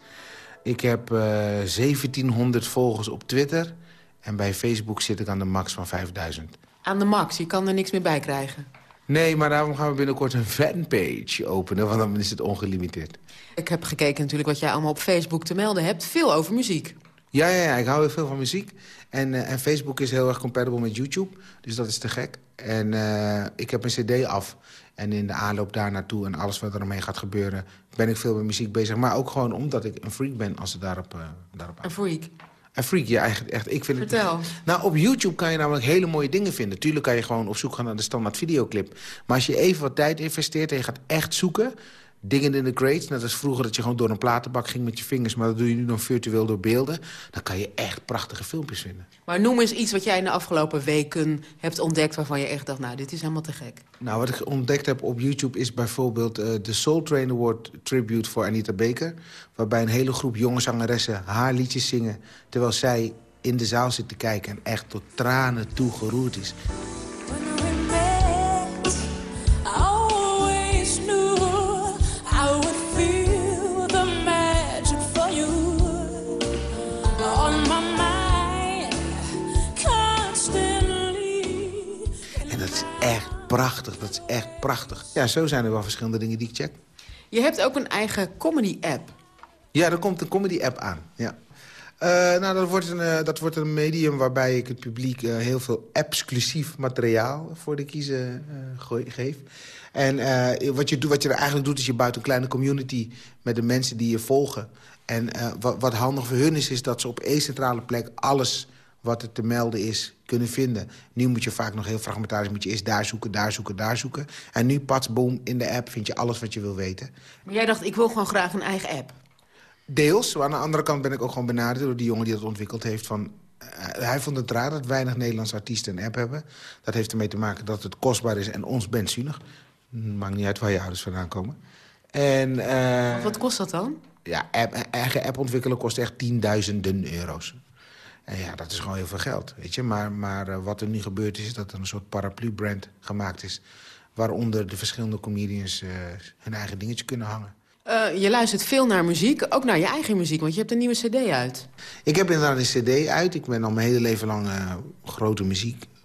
Ik heb uh, 1700 volgers op Twitter... en bij Facebook zit ik aan de max van 5000. Aan de max? Je kan er niks meer bij krijgen? Nee, maar daarom gaan we binnenkort een fanpage openen... want dan is het ongelimiteerd. Ik heb gekeken natuurlijk wat jij allemaal op Facebook te melden hebt. Veel over muziek. Ja, ja, ja, ik hou heel veel van muziek. En, uh, en Facebook is heel erg compatible met YouTube. Dus dat is te gek. En uh, ik heb een cd af. En in de aanloop daar naartoe en alles wat er omheen gaat gebeuren... ben ik veel met muziek bezig. Maar ook gewoon omdat ik een freak ben als het daarop, uh, daarop Een freak? Een freak, ja, eigenlijk echt. Ik vind Vertel. Het, nou, op YouTube kan je namelijk hele mooie dingen vinden. Tuurlijk kan je gewoon op zoek gaan naar de standaard videoclip. Maar als je even wat tijd investeert en je gaat echt zoeken dingen in de crates. Net als vroeger dat je gewoon door een platenbak ging met je vingers... maar dat doe je nu dan virtueel door beelden. Dan kan je echt prachtige filmpjes vinden. Maar noem eens iets wat jij in de afgelopen weken hebt ontdekt... waarvan je echt dacht, nou, dit is helemaal te gek. Nou, wat ik ontdekt heb op YouTube is bijvoorbeeld... Uh, de Soul Train Award Tribute voor Anita Baker... waarbij een hele groep jonge zangeressen haar liedjes zingen... terwijl zij in de zaal zit te kijken en echt tot tranen toe geroerd is. Prachtig, dat is echt prachtig. Ja, zo zijn er wel verschillende dingen die ik check. Je hebt ook een eigen comedy-app. Ja, er komt een comedy-app aan, ja. Uh, nou, dat wordt, een, uh, dat wordt een medium waarbij ik het publiek uh, heel veel exclusief materiaal voor de kiezen geef. En wat, je, wat je er eigenlijk doet, is je buiten een kleine community met de mensen die je volgen. En wat, wat handig voor hun is, is dat ze op één centrale plek alles wat er te melden is, kunnen vinden. Nu moet je vaak nog heel fragmentarisch, moet je eerst daar zoeken, daar zoeken, daar zoeken. En nu, pats, boom, in de app vind je alles wat je wil weten. Maar jij dacht, ik wil gewoon graag een eigen app. Deels, maar aan de andere kant ben ik ook gewoon benaderd door die jongen die dat ontwikkeld heeft. Van, uh, hij vond het raar dat weinig Nederlandse artiesten een app hebben. Dat heeft ermee te maken dat het kostbaar is en ons bent zuinig. Maakt niet uit waar je ouders vandaan komen. En, uh, wat kost dat dan? Ja, app, eigen app ontwikkelen kost echt tienduizenden euro's. En ja, dat is gewoon heel veel geld, weet je. Maar, maar uh, wat er nu gebeurt is, is dat er een soort paraplu-brand gemaakt is... waaronder de verschillende comedians uh, hun eigen dingetje kunnen hangen. Uh, je luistert veel naar muziek, ook naar je eigen muziek, want je hebt een nieuwe cd uit. Ik heb inderdaad een cd uit. Ik ben al mijn hele leven lang grote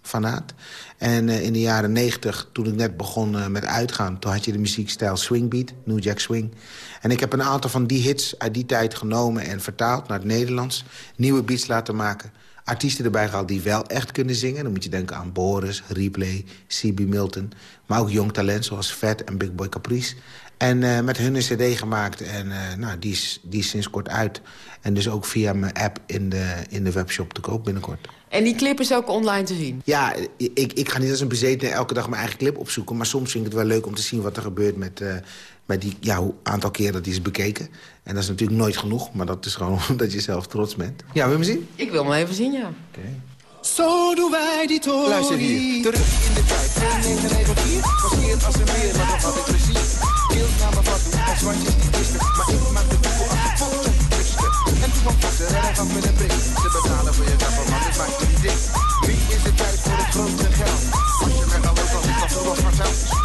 muziekfanaat. En in de jaren negentig, toen ik net begon met uitgaan... toen had je de muziekstijl swingbeat, New Jack Swing... En ik heb een aantal van die hits uit die tijd genomen en vertaald naar het Nederlands. Nieuwe beats laten maken. Artiesten erbij gehaald die wel echt kunnen zingen. Dan moet je denken aan Boris, Replay, C.B. Milton. Maar ook jong talent zoals Fat en Big Boy Caprice. En uh, met hun een cd gemaakt. En nou, die, is, die is sinds kort uit. En dus ook via mijn app in de, in de webshop te koop binnenkort. En die clip is ook online te zien? Ja, ik, ik ga niet als een bezeten elke dag mijn eigen clip opzoeken. Maar soms vind ik het wel leuk om te zien wat er gebeurt met... Uh, met die ja, hoe aantal keer dat die is bekeken. En dat is natuurlijk nooit genoeg, maar dat is gewoon omdat je zelf trots bent. Ja, wil je me zien? Ik wil hem even zien, ja. Oké. Okay. Zo doen wij die. Luister hier, terug in de tijd. 1994, passeert als een weer, maar dat had ik precies. Keels naar mijn doen, als zwartjes niet wisten. En toen kwam Fokker en hij gaf me een prik. Ze betalen voor je rapper, man, dit maakt niet dik. Wie is het tijd voor het grote geld? Als je ik wat vertel.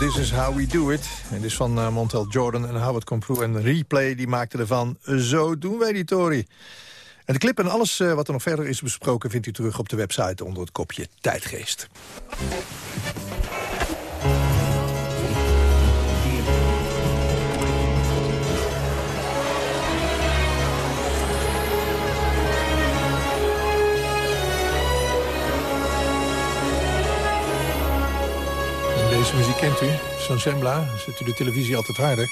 This is How We Do It. En dit is van uh, Montel Jordan en Howard Comprou en Replay. Die maakte ervan, zo doen wij die Tory. En de clip en alles uh, wat er nog verder is besproken... vindt u terug op de website onder het kopje Tijdgeest. Deze muziek kent u, zo'n Sembla. Zet u de televisie altijd harder.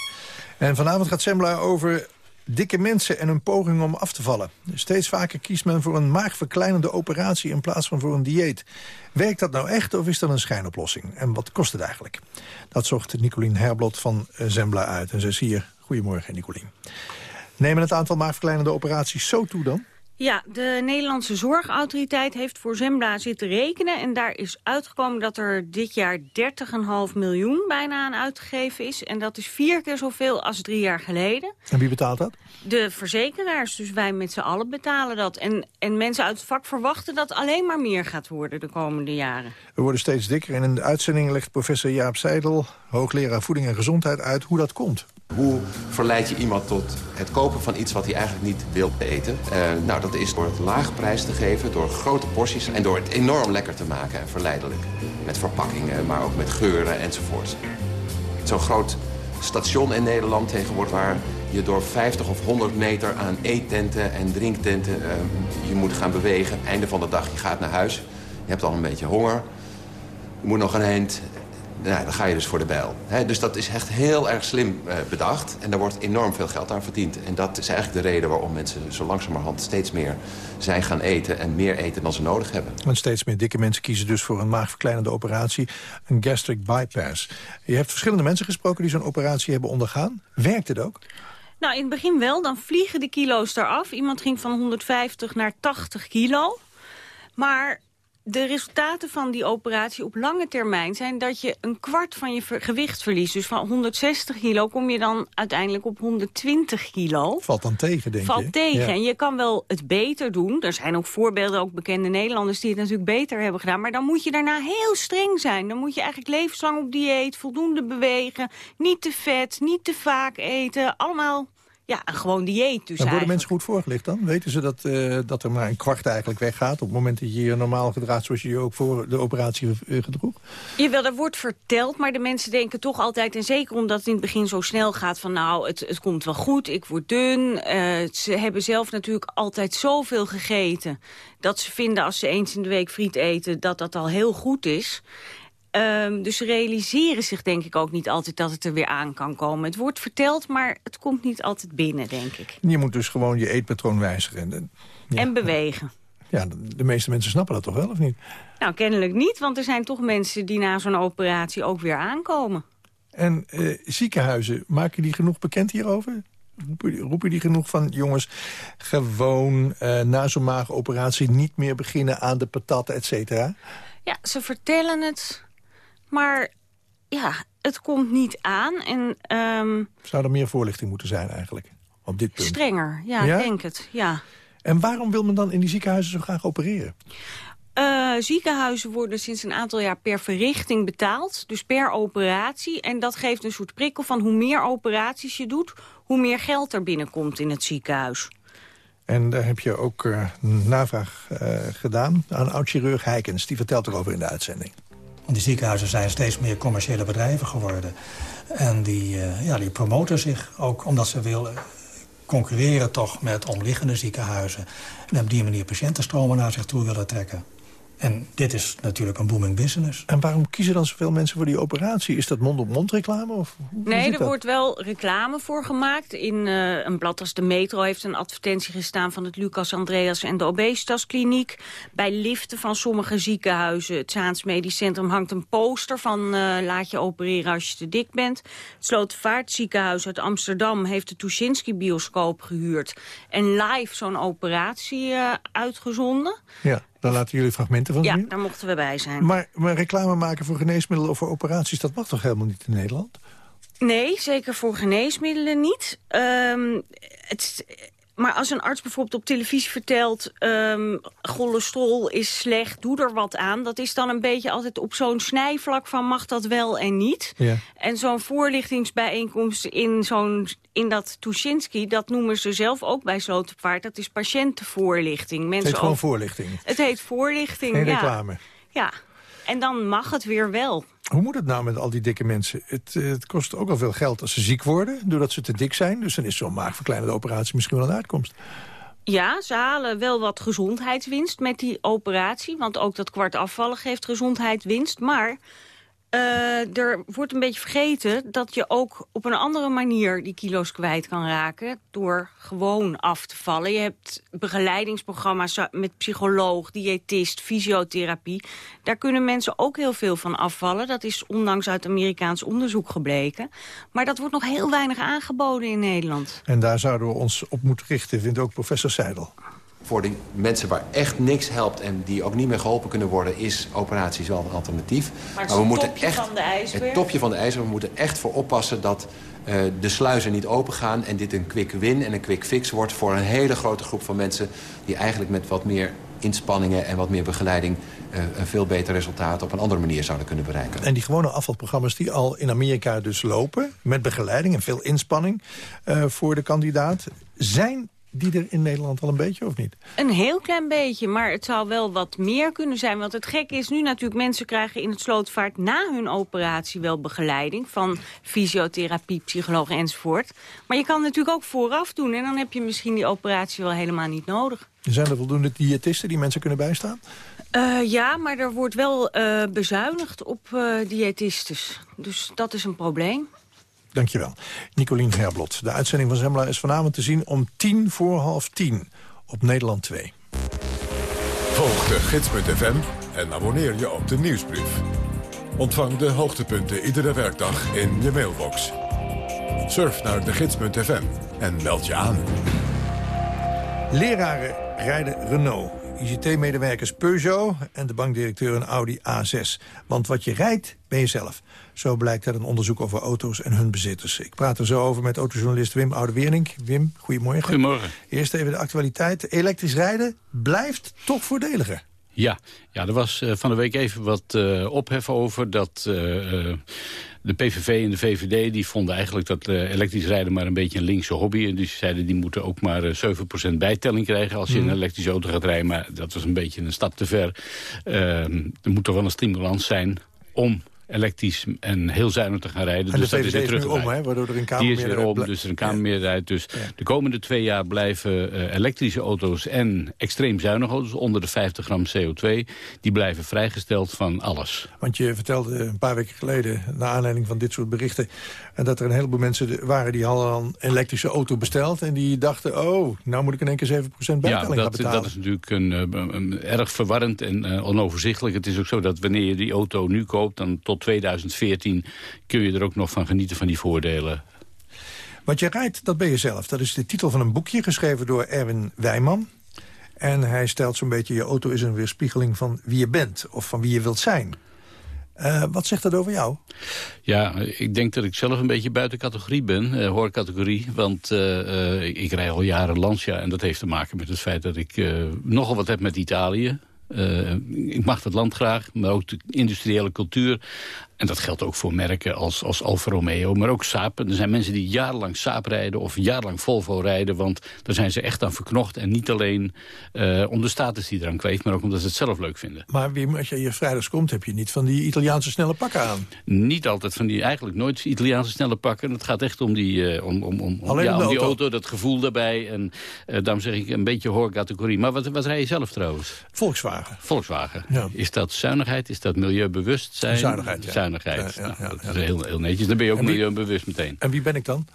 En vanavond gaat Sembla over dikke mensen en hun poging om af te vallen. Steeds vaker kiest men voor een maagverkleinende operatie in plaats van voor een dieet. Werkt dat nou echt of is dat een schijnoplossing? En wat kost het eigenlijk? Dat zocht Nicolien Herblot van Zembla uit. En ze is hier. Goedemorgen, Nicolien. Nemen het aantal maagverkleinende operaties zo toe dan? Ja, de Nederlandse Zorgautoriteit heeft voor Zembla zitten rekenen... en daar is uitgekomen dat er dit jaar 30,5 miljoen bijna aan uitgegeven is. En dat is vier keer zoveel als drie jaar geleden. En wie betaalt dat? De verzekeraars, dus wij met z'n allen betalen dat. En, en mensen uit het vak verwachten dat alleen maar meer gaat worden de komende jaren. We worden steeds dikker en in de uitzending legt professor Jaap Seidel... hoogleraar voeding en gezondheid uit hoe dat komt. Hoe verleid je iemand tot het kopen van iets wat hij eigenlijk niet wil eten? Uh, nou, dat is door het laag prijs te geven, door grote porties... en door het enorm lekker te maken en verleidelijk. Met verpakkingen, maar ook met geuren enzovoort. Zo'n groot station in Nederland tegenwoordig... waar je door 50 of 100 meter aan eettenten en drinktenten... Uh, je moet gaan bewegen. Einde van de dag, je gaat naar huis. Je hebt al een beetje honger. Je moet nog een eind nou, dan ga je dus voor de bijl. dus dat is echt heel erg slim uh, bedacht. En daar wordt enorm veel geld aan verdiend. En dat is eigenlijk de reden waarom mensen zo langzamerhand steeds meer zijn gaan eten... en meer eten dan ze nodig hebben. Want steeds meer dikke mensen kiezen dus voor een maagverkleinende operatie. Een gastric bypass. Je hebt verschillende mensen gesproken die zo'n operatie hebben ondergaan. Werkt het ook? Nou, in het begin wel. Dan vliegen de kilo's eraf. Iemand ging van 150 naar 80 kilo. Maar de resultaten van die operatie op lange termijn zijn dat je een kwart van je gewicht verliest. Dus van 160 kilo kom je dan uiteindelijk op 120 kilo. Valt dan tegen, denk Valt je? Valt tegen. En je kan wel het beter doen. Er zijn ook voorbeelden, ook bekende Nederlanders... die het natuurlijk beter hebben gedaan. Maar dan moet je daarna heel streng zijn. Dan moet je eigenlijk levenslang op dieet, voldoende bewegen... niet te vet, niet te vaak eten. Allemaal ja, een gewoon dieet dus en worden mensen goed voorgelicht dan? Weten ze dat, uh, dat er maar een kwart eigenlijk weggaat... op het moment dat je je normaal gedraagt zoals je je ook voor de operatie uh, gedroeg? Jawel, dat wordt verteld, maar de mensen denken toch altijd... en zeker omdat het in het begin zo snel gaat van... nou, het, het komt wel goed, ik word dun. Uh, ze hebben zelf natuurlijk altijd zoveel gegeten... dat ze vinden als ze eens in de week friet eten... dat dat al heel goed is... Um, dus ze realiseren zich denk ik ook niet altijd dat het er weer aan kan komen. Het wordt verteld, maar het komt niet altijd binnen, denk ik. Je moet dus gewoon je eetpatroon wijzigen. En, ja. en bewegen. Ja, de meeste mensen snappen dat toch wel, of niet? Nou, kennelijk niet, want er zijn toch mensen die na zo'n operatie ook weer aankomen. En uh, ziekenhuizen, maken die genoeg bekend hierover? Roepen die genoeg van, jongens, gewoon uh, na zo'n maagoperatie niet meer beginnen aan de patat, et cetera? Ja, ze vertellen het maar ja, het komt niet aan. En, um, Zou er meer voorlichting moeten zijn eigenlijk? Op dit punt? Strenger, ja, ja? denk het. Ja. En waarom wil men dan in die ziekenhuizen zo graag opereren? Uh, ziekenhuizen worden sinds een aantal jaar per verrichting betaald. Dus per operatie. En dat geeft een soort prikkel van hoe meer operaties je doet... hoe meer geld er binnenkomt in het ziekenhuis. En daar heb je ook uh, navraag uh, gedaan aan oud-chirurg Heikens. Die vertelt erover in de uitzending. Die ziekenhuizen zijn steeds meer commerciële bedrijven geworden. En die, uh, ja, die promoten zich ook omdat ze willen concurreren toch met omliggende ziekenhuizen. En op die manier patiëntenstromen naar zich toe willen trekken. En dit is natuurlijk een booming business. En waarom kiezen dan zoveel mensen voor die operatie? Is dat mond-op-mond reclame? Of nee, er dat? wordt wel reclame voor gemaakt. In uh, een blad als de Metro heeft een advertentie gestaan... van het Lucas Andreas en de Obesitaskliniek. Bij liften van sommige ziekenhuizen, het Zaans Medisch Centrum... hangt een poster van uh, laat je opereren als je te dik bent. Het Slotervaartziekenhuis uit Amsterdam heeft de Tuschinski-bioscoop gehuurd... en live zo'n operatie uh, uitgezonden. Ja. Daar laten jullie fragmenten van ja, zien? Ja, daar mochten we bij zijn. Maar, maar reclame maken voor geneesmiddelen of voor operaties... dat mag toch helemaal niet in Nederland? Nee, zeker voor geneesmiddelen niet. Um, het, maar als een arts bijvoorbeeld op televisie vertelt... Um, cholesterol is slecht, doe er wat aan... dat is dan een beetje altijd op zo'n snijvlak van mag dat wel en niet. Ja. En zo'n voorlichtingsbijeenkomst in, zo'n in dat Tuschinski... dat noemen ze zelf ook bij Slotervaart, dat is patiëntenvoorlichting. Mensen het heet gewoon voorlichting? Het heet voorlichting, ja. reclame? Ja, en dan mag het weer wel. Hoe moet het nou met al die dikke mensen? Het, uh, het kost ook al veel geld als ze ziek worden, doordat ze te dik zijn. Dus dan is zo'n maagverkleinende operatie misschien wel een uitkomst. Ja, ze halen wel wat gezondheidswinst met die operatie. Want ook dat kwart afvallen geeft gezondheidswinst. Maar Uh, er wordt een beetje vergeten dat je ook op een andere manier die kilo's kwijt kan raken. Door gewoon af te vallen. Je hebt begeleidingsprogramma's met psycholoog, diëtist, fysiotherapie. Daar kunnen mensen ook heel veel van afvallen. Dat is ondanks uit Amerikaans onderzoek gebleken. Maar dat wordt nog heel weinig aangeboden in Nederland. En daar zouden we ons op moeten richten, vindt ook professor Seidel voor die mensen waar echt niks helpt... en die ook niet meer geholpen kunnen worden... is operaties wel een alternatief. Maar, maar we moeten echt, van de ijsberg? Het topje van de ijzer. We moeten echt voor oppassen dat uh, de sluizen niet open gaan... en dit een quick win en een quick fix wordt... voor een hele grote groep van mensen... die eigenlijk met wat meer inspanningen en wat meer begeleiding... Uh, een veel beter resultaat op een andere manier zouden kunnen bereiken. En die gewone afvalprogramma's die al in Amerika dus lopen... met begeleiding en veel inspanning uh, voor de kandidaat... zijn die er in Nederland al een beetje, of niet? Een heel klein beetje, maar het zou wel wat meer kunnen zijn. Want het gekke is nu natuurlijk, mensen krijgen in het slootvaart... na hun operatie wel begeleiding van fysiotherapie, psycholoog enzovoort. Maar je kan het natuurlijk ook vooraf doen... en dan heb je misschien die operatie wel helemaal niet nodig. Zijn er voldoende diëtisten die mensen kunnen bijstaan? Uh, ja, maar er wordt wel uh, bezuinigd op uh, diëtistes. Dus dat is een probleem. Dankjewel. Nicolien Herblot. De uitzending van Zembla is vanavond te zien om tien voor half tien op Nederland 2. Volg de gids.fm en abonneer je op de nieuwsbrief. Ontvang de hoogtepunten iedere werkdag in je mailbox. Surf naar de gids.fm en meld je aan. Leraren rijden Renault. ICT-medewerkers Peugeot en de bankdirecteur een Audi A6. Want wat je rijdt, ben je zelf. Zo blijkt uit een onderzoek over auto's en hun bezitters. Ik praat er zo over met autojournalist Wim Oude-Wernink. Wim, goedemorgen. Goedemorgen. Eerst even de actualiteit. Elektrisch rijden blijft toch voordeliger. Ja, ja er was uh, van de week even wat uh, ophef over dat... Uh, de PVV en de VVD die vonden eigenlijk dat elektrisch rijden maar een beetje een linkse hobby. En dus zeiden die moeten ook maar uh, 7% bijtelling krijgen als je mm. een elektrische auto gaat rijden. Maar dat was een beetje een stap te ver. Uh, er moet toch wel een stimulans zijn om elektrisch en heel zuinig te gaan rijden. En dus de VVD is nu om, hè, waardoor er een Die is weer om, dus er een kamermeerderheid. Dus ja. de komende twee jaar blijven uh, elektrische auto's en extreem zuinige auto's... onder de 50 gram CO2, die blijven vrijgesteld van alles. Want je vertelde een paar weken geleden, naar aanleiding van dit soort berichten... dat er een heleboel mensen waren die hadden een elektrische auto besteld... en die dachten, oh, nou moet ik in één keer 7% bijtelling ja, dat, gaan betalen. dat is natuurlijk een, een, een erg verwarrend en uh, onoverzichtelijk. Het is ook zo dat wanneer je die auto nu koopt... dan tot 2014 kun je er ook nog van genieten van die voordelen. Wat je rijdt, dat ben je zelf. Dat is de titel van een boekje geschreven door Erwin Wijman. En hij stelt zo'n beetje... je auto is een weerspiegeling van wie je bent of van wie je wilt zijn. Uh, wat zegt dat over jou? Ja, ik denk dat ik zelf een beetje buiten categorie ben, uh, hoorcategorie. Want uh, ik rij al jaren Lancia en dat heeft te maken met het feit dat ik nogal wat heb met Italië. Uh, ik mag het land graag, maar ook de industriële cultuur. En dat geldt ook voor merken als, als Alfa Romeo, maar ook Saab. Er zijn mensen die jarenlang Saab rijden of jarenlang Volvo rijden... want daar zijn ze echt aan verknocht. En niet alleen uh, om de status die eraan kweekt... maar ook omdat ze het zelf leuk vinden. Maar wie, als je hier vrijdags komt, heb je niet van die Italiaanse snelle pakken aan? Niet altijd van die, eigenlijk nooit Italiaanse snelle pakken. Het gaat echt om die, uh, om, om, om, om, ja, om die auto. dat gevoel daarbij. En uh, daarom zeg ik een beetje hoorcategorie. Maar wat, wat rij je zelf trouwens? Volkswagen. Volkswagen. Ja. Is dat zuinigheid? Is dat milieubewustzijn? Zuinigheid, ja. Zuinigheid. Nou, dat is heel, heel netjes. Dan ben je ook milieubewust meteen. En wie ben ik dan?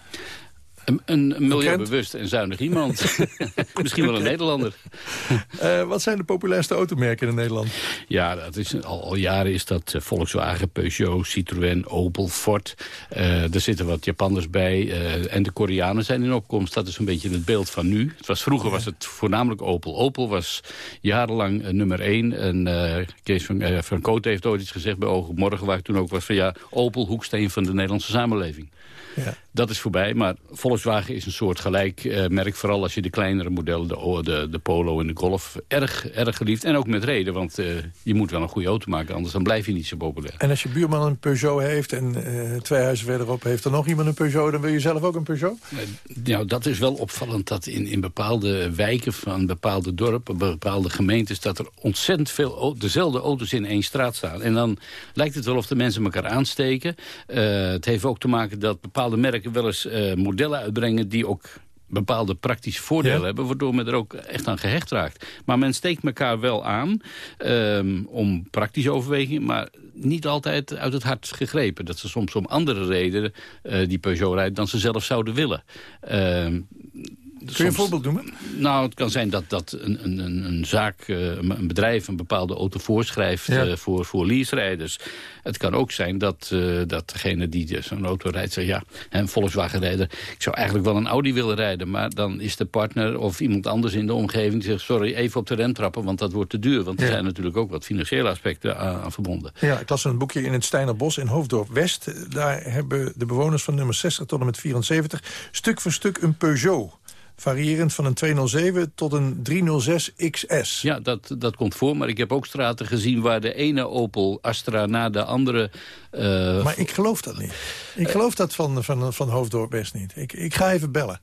Een, een milieubewust en zuinig iemand. Misschien wel een Nederlander. Uh, wat zijn de populairste automerken in Nederland? Ja, dat is, al, al jaren is dat uh, Volkswagen, Peugeot, Citroën, Opel, Ford. Uh, er zitten wat Japanners bij. en de Koreanen zijn in opkomst. Dat is een beetje het beeld van nu. Het was, vroeger was het voornamelijk Opel. Opel was jarenlang nummer één. En Kees van, van Kooten heeft ooit iets gezegd bij Ogen Morgen... waar ik toen ook was van ja, Opel, hoeksteen van de Nederlandse samenleving. Ja. Dat is voorbij, maar Volkswagen is een soort gelijk uh, merk. Vooral als je de kleinere modellen, de, de, de Polo en de Golf, erg, erg geliefd. En ook met reden, want uh, je moet wel een goede auto maken. Anders dan blijf je niet zo populair. En als je buurman een Peugeot heeft en uh, twee huizen verderop heeft er nog iemand een Peugeot... dan wil je zelf ook een Peugeot? nou, dat is wel opvallend dat in, in bepaalde wijken van bepaalde dorpen, bepaalde gemeentes... dat er ontzettend veel dezelfde auto's in één straat staan. En dan lijkt het wel of de mensen elkaar aansteken. het heeft ook te maken dat bepaalde merken wel eens uh, modellen uitbrengen... die ook bepaalde praktische voordelen Ja. hebben... waardoor men er ook echt aan gehecht raakt. Maar men steekt elkaar wel aan ehm, om praktische overwegingen... maar niet altijd uit het hart gegrepen. Dat ze soms om andere redenen eh, die Peugeot rijden... dan ze zelf zouden willen. Ehm, Kun je een voorbeeld noemen? Nou, het kan zijn dat, dat een, een, een een zaak, eh, een bedrijf een bepaalde auto voorschrijft Ja. eh, voor, voor lease-rijders. Het kan ook zijn dat, eh, dat degene die zo'n auto rijdt zegt... ja, een Volkswagen-rijder, ik zou eigenlijk wel een Audi willen rijden... maar dan is de partner of iemand anders in de omgeving die zegt... sorry, even op de rem trappen, want dat wordt te duur. Want er Ja. zijn natuurlijk ook wat financiële aspecten aan, aan verbonden. Ja, ik las een boekje in het Steinerbos in Hoofddorp West. Daar hebben de bewoners van nummer 60 tot en met 74... stuk voor stuk een Peugeot. Variërend van een 207 tot een 306 XS. Ja, dat, dat komt voor. Maar ik heb ook straten gezien waar de ene Opel Astra na de andere... eh, Maar ik geloof dat niet. Ik geloof dat van, van, van Hoofddorp West niet. Ik, ik ga even bellen.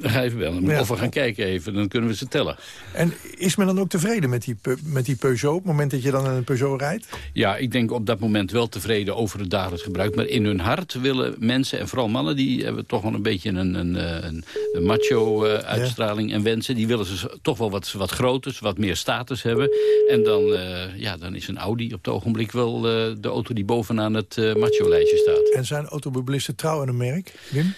Ga even bellen. Ja. Of we gaan kijken even, dan kunnen we ze tellen. En is men dan ook tevreden met die, met die Peugeot... op het moment dat je dan in een Peugeot rijdt? Ja, ik denk op dat moment wel tevreden over het dagelijks gebruik. Maar in hun hart willen mensen, en vooral mannen... die hebben toch wel een beetje een, een, eh, een, een macho-uitstraling en wensen. Die willen ze toch wel wat, wat groters, wat meer status hebben. En dan, eh, ja, dan is een Audi op het ogenblik wel eh, de auto die bovenaan het eh, macho-lijstje staat. En zijn automobilisten trouw aan een merk, Wim?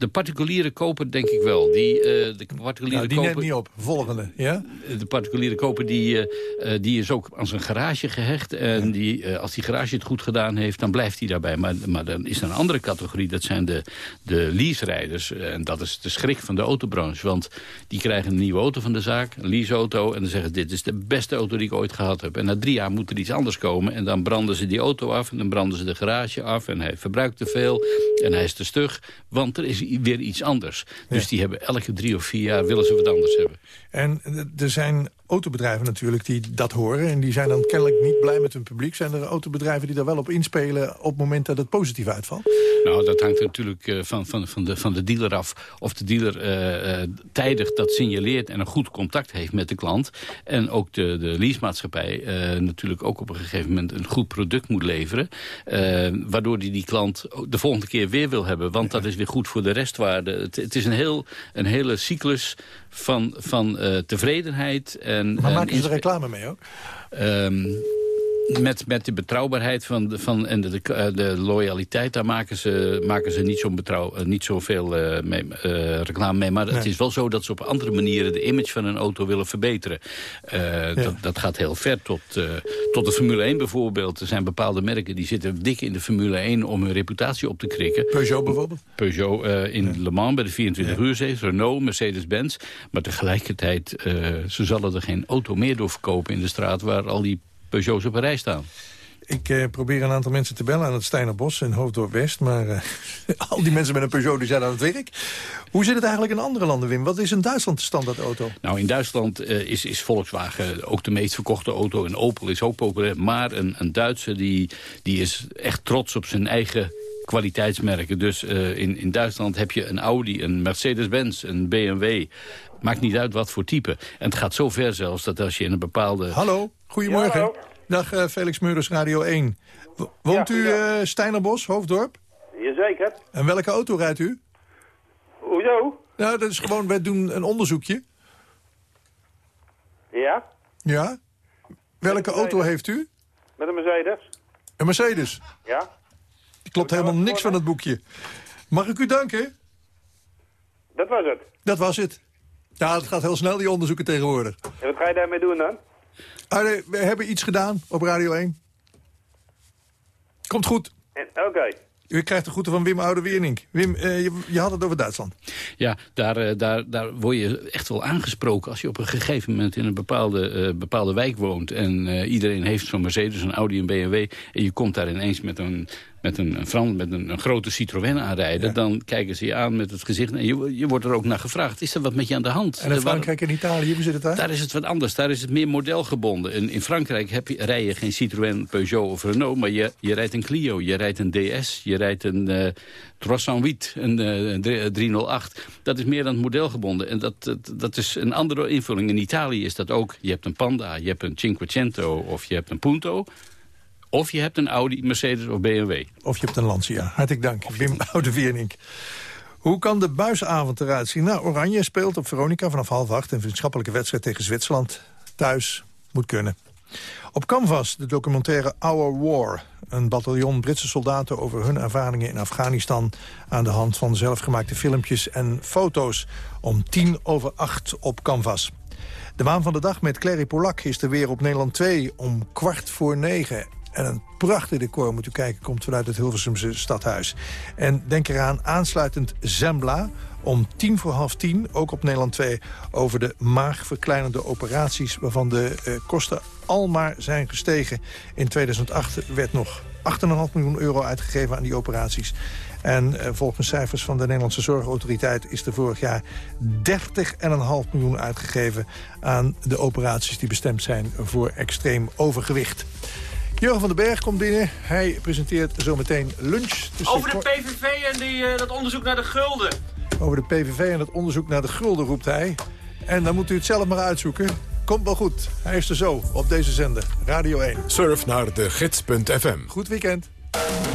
De particuliere koper denk ik wel. Die, eh, de particuliere Nou, die koper, net niet op. Volgende, ja? De particuliere koper die, eh, eh, die is ook aan zijn garage gehecht. En die, eh, als die garage het goed gedaan heeft, dan blijft hij daarbij. Maar, maar dan is er een andere categorie. Dat zijn de, de lease-rijders. Eh, En dat is de schrik van de autobranche. Want die krijgen een nieuwe auto van de zaak. Een leaseauto. En dan zeggen ze, dit is de beste auto die ik ooit gehad heb. En na drie jaar moet er iets anders komen. En dan branden ze die auto af. En dan branden ze de garage af. En hij verbruikt te veel. En hij is te stug. Want er is weer iets anders. Dus die hebben elke drie of vier jaar willen ze wat anders hebben. En er zijn autobedrijven natuurlijk die dat horen... en die zijn dan kennelijk niet blij met hun publiek. Zijn er autobedrijven die daar wel op inspelen... op het moment dat het positief uitvalt? Nou, dat hangt natuurlijk eh, van, van, van, de, van de dealer af. Of de dealer eh, eh, tijdig dat signaleert en een goed contact heeft met de klant. En ook de, de leasemaatschappij natuurlijk ook op een gegeven moment een goed product moet leveren. waardoor die die klant de volgende keer weer wil hebben. Want dat is weer goed voor de restwaarde. Het, het is een, heel, een hele cyclus van, van eh, tevredenheid. En, Maar en maken ze er reclame mee ook? Ehm, met, met de betrouwbaarheid van de, van, en de, de, de loyaliteit, daar maken ze, maken ze niet, zo betrouw, eh, niet zoveel eh, mee, eh, reclame mee. Maar het is wel zo dat ze op andere manieren de image van een auto willen verbeteren. Eh, dat, dat gaat heel ver tot, eh, tot de Formule 1 bijvoorbeeld. Er zijn bepaalde merken die zitten dik in de Formule 1 om hun reputatie op te krikken. Peugeot bijvoorbeeld? Peugeot eh, in Le Mans bij de 24 uur race, Renault, Mercedes-Benz. Maar tegelijkertijd, eh, ze zullen er geen auto meer door verkopen in de straat... waar al die Peugeots op een rij staan. Ik eh, probeer een aantal mensen te bellen aan het Steinerbos in Hoofddorp West. Maar eh, al die mensen met een Peugeot die zijn aan het werk. Hoe zit het eigenlijk in andere landen, Wim? Wat is in Duitsland de standaardauto? Nou, in Duitsland eh, is, is Volkswagen ook de meest verkochte auto. En Opel is ook populair. Maar een, een Duitser die, die is echt trots op zijn eigen kwaliteitsmerken. Dus in, in Duitsland heb je een Audi, een Mercedes-Benz, een BMW. Maakt niet uit wat voor type. En het gaat zo ver zelfs dat als je in een bepaalde... Hallo, goedemorgen. Ja, hallo. Dag eh, Felix Meurders, Radio 1. W- woont u eh Steinerbos, Hoofddorp? Jazeker. En welke auto rijdt u? Hoezo? Nou, dat is gewoon, wij doen een onderzoekje. Ja? Ja? Welke auto heeft u? Met een Mercedes? Een Mercedes. Ja? Klopt helemaal niks van het boekje. Mag ik u danken? Dat was het. Dat was het. Ja, het gaat heel snel, die onderzoeken tegenwoordig. En wat ga je daarmee doen dan? Ah, nee, we hebben iets gedaan op Radio 1. Komt goed. Oké. U krijgt de groeten van Wim Oude-Wiernink. Wim, eh, je, je had het over Duitsland. Ja, daar, eh, daar, daar word je echt wel aangesproken als je op een gegeven moment in een bepaalde, eh, bepaalde wijk woont. En eh, iedereen heeft zo'n Mercedes, een Audi, een BMW. En je komt daar ineens met een, met een, een, met een, een grote Citroën aanrijden. Dan kijken ze je aan met het gezicht. En je, je wordt er ook naar gevraagd. Is er wat met je aan de hand? En in Er waren- Frankrijk en Italië, hoe zit het daar? daar is het wat anders. Daar is het meer modelgebonden. In, in Frankrijk heb je, rij je geen Citroën, Peugeot of Renault... maar je, je rijdt een Clio, je rijdt een DS, je rijdt een eh 308, een, eh, een drie- 308. Dat is meer het modelgebonden. En dat, dat, dat is een andere invulling. In Italië is dat ook. Je hebt een Panda, je hebt een Cinquecento of je hebt een Punto... Of je hebt een Audi, Mercedes of BMW. Of je hebt een Lancia. Hartelijk dank. Wim Oude-Wiernink. Hoe kan de buisavond eruit zien? Nou, Oranje speelt op Veronica vanaf half acht... een vriendschappelijke wedstrijd tegen Zwitserland. Thuis, moet kunnen. Op Canvas de documentaire Our War. Een bataljon Britse soldaten over hun ervaringen in Afghanistan... aan de hand van zelfgemaakte filmpjes en foto's. Om tien over acht op Canvas. De waan van de dag met Clary Polak is er weer op Nederland 2 om kwart voor negen. En een prachtig decor, moet u kijken, komt vanuit het Hilversumse stadhuis. En denk eraan, aansluitend Zembla om tien voor half tien, ook op Nederland 2... over de maagverkleinende operaties waarvan de uh, kosten al maar zijn gestegen. In 2008 werd nog 8,5 miljoen euro uitgegeven aan die operaties. En uh, volgens cijfers van de Nederlandse Zorgautoriteit... is er vorig jaar 30,5 miljoen uitgegeven aan de operaties... die bestemd zijn voor extreem overgewicht. Jurgen van den Berg komt binnen. Hij presenteert zometeen lunch. Over de PVV en die, uh, dat onderzoek naar de gulden. Over de PVV en het onderzoek naar de gulden, roept hij. En dan moet u het zelf maar uitzoeken. Komt wel goed. Hij is er zo, op deze zender. Radio 1. Surf naar de gids.fm. Goed weekend.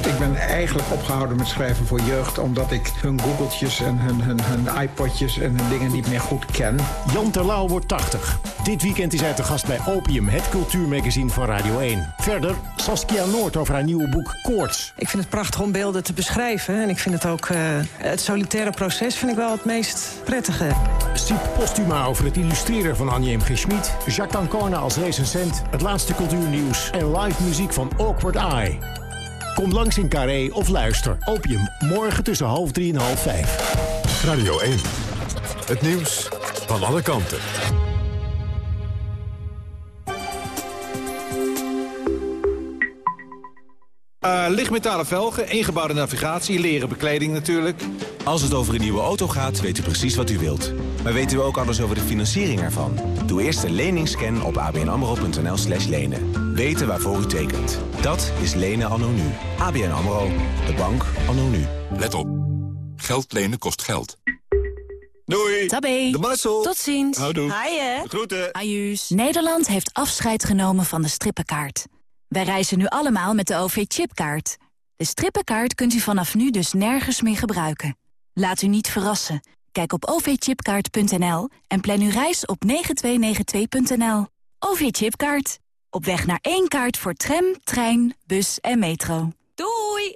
Ik ben eigenlijk opgehouden met schrijven voor jeugd... omdat ik hun googeltjes en hun, hun, hun iPodjes en hun dingen niet meer goed ken. Jan Terlouw wordt 80. Dit weekend is hij te gast bij Opium, het cultuurmagazine van Radio 1. Verder Saskia Noord over haar nieuwe boek Koorts. Ik vind het prachtig om beelden te beschrijven. En ik vind het ook... Uh, het solitaire proces vind ik wel het meest prettige. Siep Postuma over het illustreren van Annie M. G. Schmid. Jacques Ancona als recensent. Het laatste cultuurnieuws. En live muziek van Awkward Eye. Kom langs in Carré of luister. Opium, morgen tussen half drie en half vijf. Radio 1. Het nieuws van alle kanten. Uh, lichtmetalen velgen, ingebouwde navigatie, leren bekleding natuurlijk. Als het over een nieuwe auto gaat, weet u precies wat u wilt. Maar weten u ook alles over de financiering ervan? Doe eerst een leningscan op abnamro.nl slash lenen. Weten waarvoor u tekent. Dat is lenen anno nu. ABN AMRO. De bank anno nu. Let op. Geld lenen kost geld. Doei. Tabé. De Marcel. Tot ziens. Houdoe. Haaien. Groeten. Ajuus. Nederland heeft afscheid genomen van de strippenkaart. Wij reizen nu allemaal met de OV-chipkaart. De strippenkaart kunt u vanaf nu dus nergens meer gebruiken. Laat u niet verrassen. Kijk op ovchipkaart.nl en plan uw reis op 9292.nl. OV-chipkaart. Op weg naar één kaart voor tram, trein, bus en metro. Doei!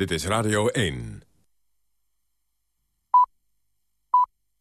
Dit is Radio 1.